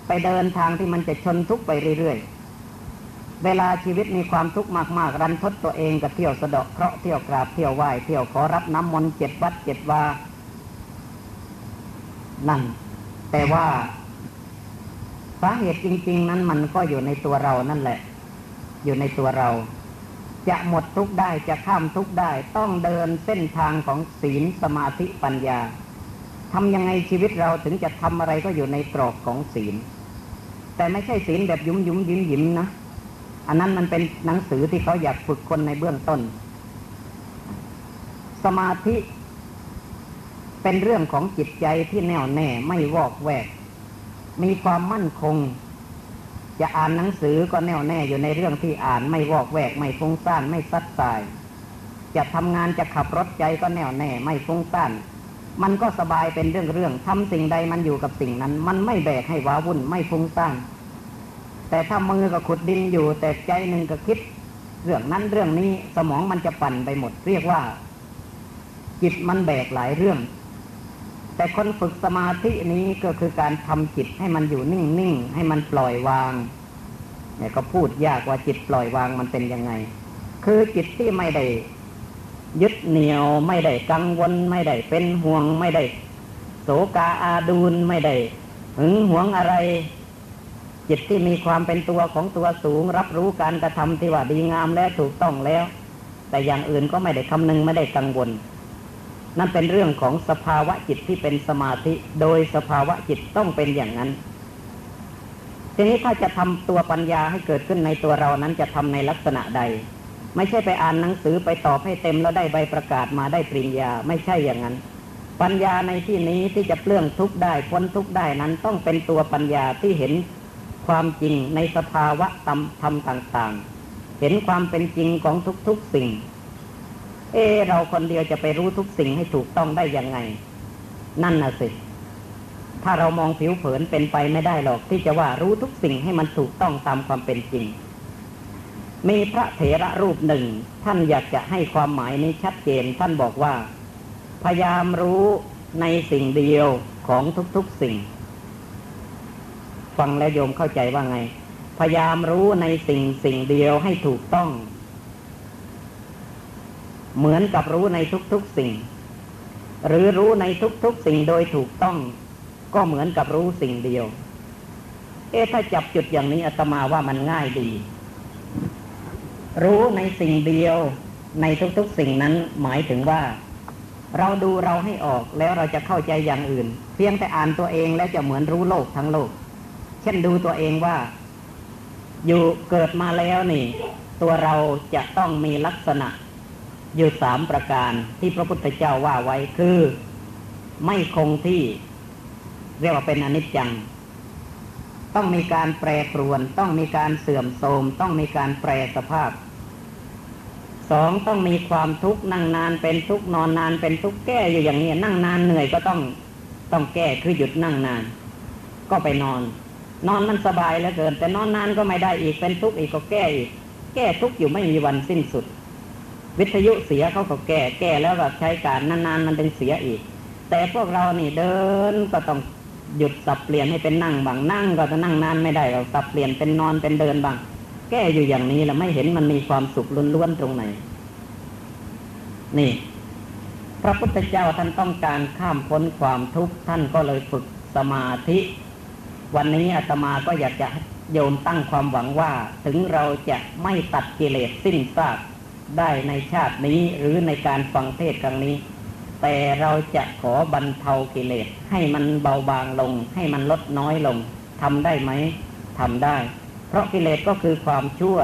ไปเดินทางที่มันจะชนทุกข์ไปเรื่อยๆ เวลาชีวิตมีความทุกข์มากๆ รันทดตัวเองก็เที่ยวสะดาะเคราะห์เที่ยวกราบเที่ยวไหว้เที่ยวขอรับน้ำมนต์เจ็ดวัดเจ็ดวา นั่น แต่ว่าสาเหตุจริง ๆ นั้นมันก็อยู่ในตัวเรานั่นแหละ อยู่ในตัวเรา จะหมดทุกข์ได้จะข้ามทุกข์ได้ ต้องเดินเส้นทางของศีลสมาธิปัญญาทำยังไงชีวิตเราถึงจะทำอะไรก็อยู่ในกรอบของศีล แต่ไม่ใช่ศีลแบบยุ้มยุ้มยิ้มยิ้มนะ อันนั้นมันเป็นหนังสือที่เขาอยากฝึกคนในเบื้องต้น สมาธิ เป็นเรื่องของจิตใจที่แน่วแน่ไม่วอกแวก มีความมั่นคง จะอ่านหนังสือก็แน่วแน่อยู่ในเรื่องที่อ่านไม่วอกแวก ไม่ฟุ้งซ่านไม่ซัดสาย จะทำงานจะขับรถใจก็แน่วแน่ไม่ฟุ้งซ่านมันก็สบายเป็นเรื่องเรื่องทำสิ่งใดมันอยู่กับสิ่งนั้น มันไม่แบกให้ว้าวุ่นไม่ฟุ้งซ่าน แต่ถ้ามือก็ขุดดินอยู่ แต่ใจหนึ่งก็คิด เรื่องนั้นเรื่องนี้สมองมันจะปั่นไปหมด เรียกว่า จิตมันแบกหลายเรื่อง แต่คนฝึกสมาธินี้ก็คือการทำจิตให้มันอยู่นิ่งๆให้มันปล่อยวางเนี่ยก็พูดยากว่าจิตปล่อยวางมันเป็นยังไง คือจิตที่ไม่ได้ยึดเหนี่ยวไม่ได้กังวล ไม่ได้เป็นห่วง ไม่ได้โศกาอาดูลไม่ได้หึงหวงอะไร จิตที่มีความเป็นตัวของตัวสูง รับรู้การกระทำที่ว่าดีงามและถูกต้องแล้ว แต่อย่างอื่นก็ไม่ได้คำนึงไม่ได้กังวล นั่นเป็นเรื่องของสภาวะจิตที่เป็นสมาธิ โดยสภาวะจิตต้องเป็นอย่างนั้น ทีนี้ถ้าจะทำตัวปัญญาให้เกิดขึ้นในตัวเรานั้นจะทำในลักษณะใด ไม่ใช่ไปอ่านหนังสือไปตอบให้เต็มแล้วได้ใบประกาศมาได้ปริญญาไม่ใช่อย่างนั้นปัญญาในที่นี้ที่จะเปลื้องทุกได้พ้นทุกได้นั้นต้องเป็นตัวปัญญาที่เห็น ความจริงในสภาวะธรรมต่างๆ เห็นความเป็นจริงของทุกๆสิ่ง เอเราคนเดียวจะไปรู้ทุกสิ่งให้ถูกต้องได้ยังไง นั่นน่ะสิ ถ้าเรามองผิวเผินเป็นไปไม่ได้หรอกที่จะว่ารู้ทุกสิ่งให้มันถูกต้องตามความเป็นจริง มีพระเถระรูปหนึ่ง ท่านอยากจะให้ความหมายนี้ชัดเจน ท่านบอกว่า พยายามรู้ในสิ่งเดียวของทุกๆสิ่ง ฟังแล้วโยมเข้าใจว่าไง พยายามรู้ในสิ่งสิ่งเดียวให้ถูกต้อง เหมือนกับรู้ในทุกๆสิ่ง หรือรู้ในทุกๆสิ่งโดยถูกต้อง ก็เหมือนกับรู้สิ่งเดียว เอ๊ะถ้าจับจุดอย่างนี้อาตมาว่ามันง่ายดี รู้ในสิ่งเดียวในทุกๆสิ่งนั้นหมายถึงว่า เราดูเราให้ออกแล้วเราจะเข้าใจอย่างอื่น เพียงแต่อ่านตัวเองแล้วจะเหมือนรู้โลกทั้งโลก เช่นดูตัวเองว่า อยู่เกิดมาแล้วนี่ ตัวเราจะต้องมีลักษณะ อยู่สามประการที่พระพุทธเจ้าว่าไว้คือ ไม่คงที่ เรียกว่าเป็นอนิจจัง ต้องมีการแปรปรวน ต้องมีการเสื่อมโทรมต้องมีการแปรสภาพสองต้องมีความทุกข์นั่งนานเป็นทุกข์นอนนานเป็นทุกข์แก้อยู่อย่างนี้นั่งนานเหนื่อยก็ต้องต้องแก้คือหยุดนั่งนาน ก็ไปนอน นอนมันสบายแล้วเกิน แต่นอนนานก็ไม่ได้อีกเป็นทุกข์อีกก็แก้อีก แก้ทุกข์อยู่ไม่มีวันสิ้นสุด วิทยุเสียเขาก็แก้แก้แล้วก็ใช้การนานๆมันเป็นเสียอีก แต่พวกเรานี่เดินก็ต้องหยุดสับเปลี่ยนให้เป็นนั่งบางนั่งก็จะนั่งนานไม่ได้เราสับเปลี่ยนเป็นนอนเป็นเดินบางแก้อยู่อย่างนี้แล้วไม่เห็นมันมีความสุขล้วนๆตรงไหน นี่ พระพุทธเจ้าท่านต้องการข้ามพ้นความทุกข์ท่านก็เลยฝึกสมาธิ วันนี้อาตมาก็อยากจะโยมตั้งความหวังว่า ถึงเราจะไม่ตัดกิเลสสิ้นซากได้ในชาตินี้หรือในการฟังเทศครั้งนี้ แต่เราจะขอบรรเทากิเลสให้มันเบาบางลง ให้มันลดน้อยลงทำได้ไหมทำได้ เพราะกิเลสก็คือความชั่ว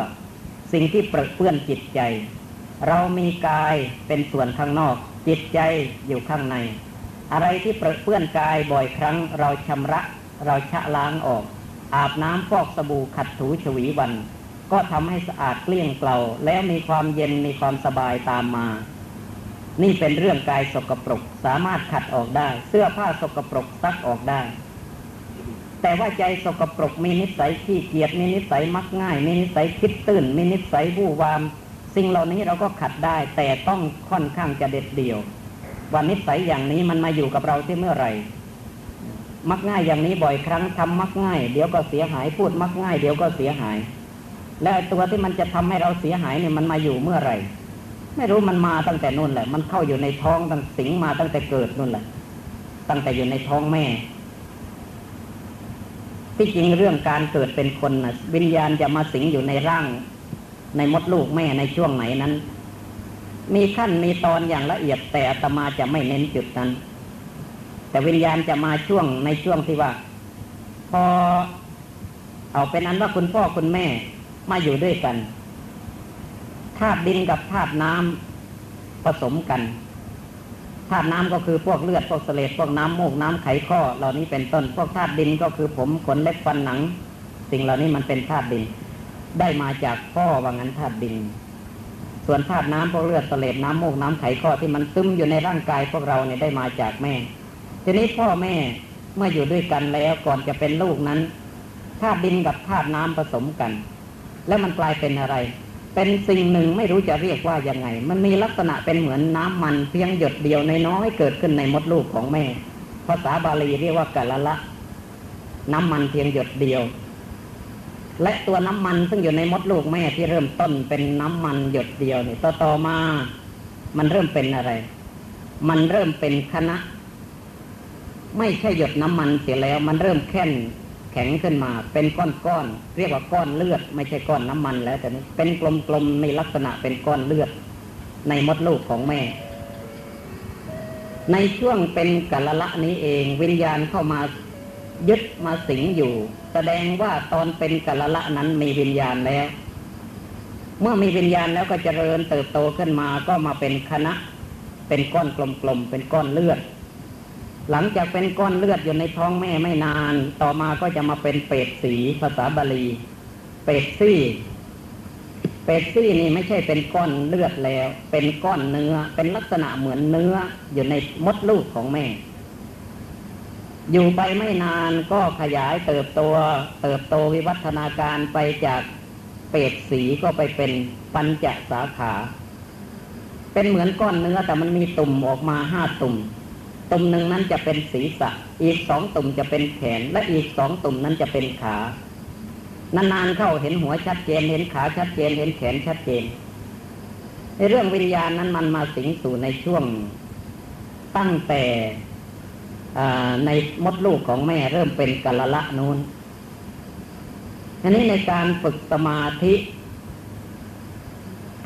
สิ่งที่เปื้อนจิตใจ เรามีกายเป็นส่วนข้างนอก จิตใจอยู่ข้างใน อะไรที่ประเปื้อนกายบ่อยครั้งเราชำระ เราชะล้างออก อาบน้ำฟอกสบู่ขัดถูฉวีวัน ก็ทำให้สะอาดเกลี้ยงเกลาแล้วมีความเย็นมีความสบายตามมา นี่เป็นเรื่องกายสกปรกสามารถขัดออกได้ เสื้อผ้าสกปรกซักออกได้ แต่ว่าใจสกปรกมีนิสัยขี้เกียจมีนิสัยมักง่าย มีนิสัยคิดตื้นมีนิสัยบู้วาม สิ่งเหล่านี้เราก็ขัดได้ แต่ต้องค่อนข้างจะเด็ดเดี่ยวว่านิสัยอย่างนี้มันมาอยู่กับเราที่เมื่อไหร่ มักง่ายอย่างนี้บ่อยครั้งทำมักง่าย เดี๋ยวก็เสียหายพูดมักง่าย เดี๋ยวก็เสียหาย แล้วตัวที่มันจะทำให้เราเสียหายเนี่ยมันมาอยู่เมื่อไหร่ ไม่รู้มันมาตั้งแต่นู่นแหละ มันเข้าอยู่ในท้องตั้งสิงมาตั้งแต่เกิดนู่นแหละ ตั้งแต่อยู่ในท้องแม่ ที่จริงเรื่องการเกิดเป็นคนนะวิญญาณจะมาสิงอยู่ในร่าง ในมดลูกแม่ในช่วงไหนนั้น มีขั้นมีตอนอย่างละเอียดแต่อาตมาจะไม่เน้นจุดนั้น แต่วิญญาณจะมาช่วงในช่วงที่ว่า พอเอาเป็นอันว่าคุณพ่อคุณแม่มาอยู่ด้วยกันธาตุดินกับธาตุน้ำผสมกันธาตุน้ำก็คือพวกเลือดพวกเสลดพวกน้ำมูกน้ำไขข้อ เหล่านี้เป็นต้นพวกธาตุดินก็คือผมขนเล็บฟันหนัง สิ่งเหล่านี้มันเป็นธาตุดิน ได้มาจากพ่อว่างั้นธาตุดิน ส่วนธาตุน้ำพวกเลือดเสลดน้ำมูกน้ำไขข้อที่มันซึมอยู่ในร่างกายพวกเราเนี่ยได้มาจากแม่ ทีนี้พ่อแม่เมื่ออยู่ด้วยกันแล้วก่อนจะเป็นลูกนั้นธาตุดินกับธาตุน้ำผสมกัน แล้วมันกลายเป็นอะไร เป็นสิ่งหนึ่งไม่รู้จะเรียกว่ายังไง มันมีลักษณะเป็นเหมือนน้ำมันเพียงหยดเดียวในน้อยเกิดขึ้นในมดลูกของแม่ ภาษาบาลีเรียกว่ากะละละ น้ำมันเพียงหยดเดียว และตัวน้ำมันซึ่งอยู่ในมดลูกแม่ที่เริ่มต้นเป็นน้ำมันหยดเดียวนี่ต่อต่อมา มันเริ่มเป็นอะไร มันเริ่มเป็นคณะ ไม่ใช่หยดน้ำมันเสียแล้ว มันเริ่มแค่นแข็งขึ้นมา เป็นก้อนๆเรียกว่าก้อนเลือด ไม่ใช่ก้อนน้ำมันแล้วแต่นี้เป็นกลมๆในลักษณะเป็นก้อนเลือด ในมดลูกของแม่ ในช่วงเป็นกัลละนี้เองวิญญาณเข้ามายึดมาสิงอยู่ แสดงว่าตอนเป็นกัลละนั้นมีวิญญาณแล้ว เมื่อมีวิญญาณแล้วก็เจริญเติบโตขึ้นมาก็มาเป็นคณะ เป็นก้อนกลมๆเป็นก้อนเลือด หลังจากเป็นก้อนเลือดอยู่ในท้องแม่ไม่นาน ต่อมาก็จะมาเป็นเปรตสีภาษาบาลี เปรตซี่ เปรตซี่นี่ไม่ใช่เป็นก้อนเลือดแล้ว เป็นก้อนเนื้อ เป็นลักษณะเหมือนเนื้ออยู่ในมดลูกของแม่ อยู่ไปไม่นานก็ขยายเติบโตเติบโตวิวัฒนาการไปจากเปรตสีก็ไปเป็นปัญจสาขา เป็นเหมือนก้อนเนื้อแต่มันมีตุ่มออกมาห้าตุ่ม ตุ่มหนึ่งนั้นจะเป็นศีรษะ อีกสองตุ่มจะเป็นแขน และอีกสองตุ่มนั้นจะเป็นขานานๆเข้าเห็นหัวชัดเจน เห็นขาชัดเจน เห็นแขนชัดเจนในเรื่องวิญญาณนั้นมันมาสิงสู่ในช่วงตั้งแต่ในมดลูกของแม่เริ่มเป็นกัลละนูนอันนี้ในการฝึกสมาธิ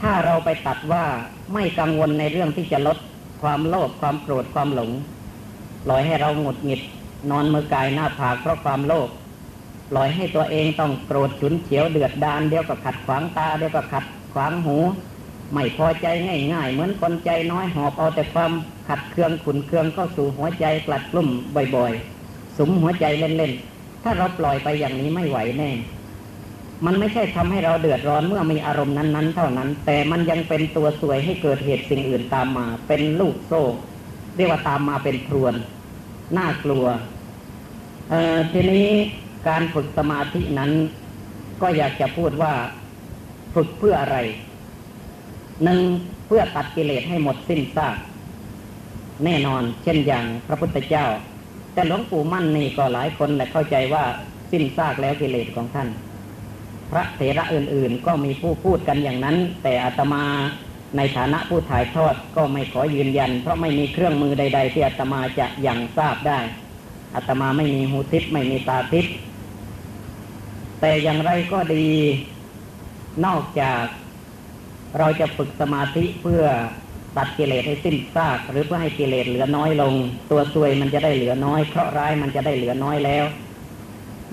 ถ้าเราไปตัดว่าไม่กังวลในเรื่องที่จะลด ความโลภความโกรธความหลงปล่อยให้เราหงุดหงิด นอนมือกายหน้าผากเพราะความโลภปล่อยให้ตัวเองต้องโกรธฉุนเฉียวเดือดดานเดียวกับขัดขวางตาเดียวกับขัดขวางหู ไม่พอใจง่าย ๆ เหมือนคนใจน้อยหอบเอาแต่ความขัดเคืองขุนเคืองเข้าสู่หัวใจกลัดกลุ่มบ่อยๆ สมหัวใจเล่นๆถ้าเราปล่อยไปอย่างนี้ไม่ไหวแน่ มันไม่ใช่ทำให้เราเดือดร้อนเมื่อมีอารมณ์นั้นๆ เท่านั้น แต่มันยังเป็นตัวสวยให้เกิดเหตุสิ่งอื่นตามมา เป็นลูกโซ่ เรียกว่าตามมาเป็นพรวนน่ากลัวทีนี้การฝึกสมาธินั้น ก็อยากจะพูดว่าฝึกเพื่ออะไรหนึ่งเพื่อตัดกิเลสให้หมดสิ้นซากแน่นอน เช่นอย่างพระพุทธเจ้า แต่หลวงปู่มั่นนี่ก็หลายคนแหละเข้าใจว่าสิ้นซากแล้วกิเลสของท่าน พระเถระอื่นๆ ก็มีผู้พูดกันอย่างนั้น แต่อาตมาในฐานะผู้ถ่ายทอดก็ไม่ขอยืนยัน เพราะไม่มีเครื่องมือใด ๆ ที่อาตมาจะยังทราบได้อาตมาไม่มีหูทิพย์ไม่มีตาทิพย์แต่อย่างไรก็ดี นอกจากเราจะฝึกสมาธิเพื่อตัดกิเลสให้สิ้นซาก หรือเพื่อให้กิเลสเหลือน้อยลง ตัวซวยมันจะได้เหลือน้อย เคราะห์ร้ายมันจะได้เหลือน้อยแล้ว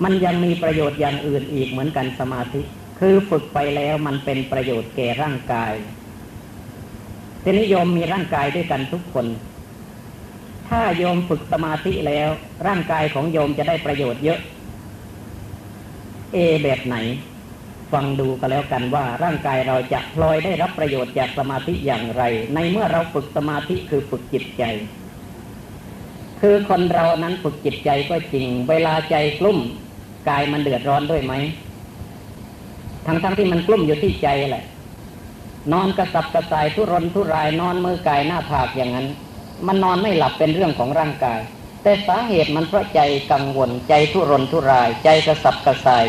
มันยังมีประโยชน์อย่างอื่นอีกเหมือนกันสมาธิ คือฝึกไปแล้วมันเป็นประโยชน์แก่ร่างกายทีนี้โยมมีร่างกายด้วยกันทุกคน ถ้าโยมฝึกสมาธิแล้ว ร่างกายของโยมจะได้ประโยชน์เยอะ เอแบบไหน ฟังดูก็แล้วกันว่าร่างกายเราจะพลอยได้รับประโยชน์จากสมาธิอย่างไร ในเมื่อเราฝึกสมาธิคือฝึกจิตใจ คือคนเรานั้นฝึกจิตใจก็จริง เวลาใจกลุ้ม กายมันเดือดร้อนด้วยไหม ทั้งๆทที่มันกลุ้มอยู่ที่ใจแหละ นอนกระสับกระส่ายทุรนทุรายนอนมือกายหน้าผากอย่างนั้น มันนอนไม่หลับเป็นเรื่องของร่างกาย แต่สาเหตุมันเพราะใจกังวลใจทุรนทุราย ใจกระสับกระส่าย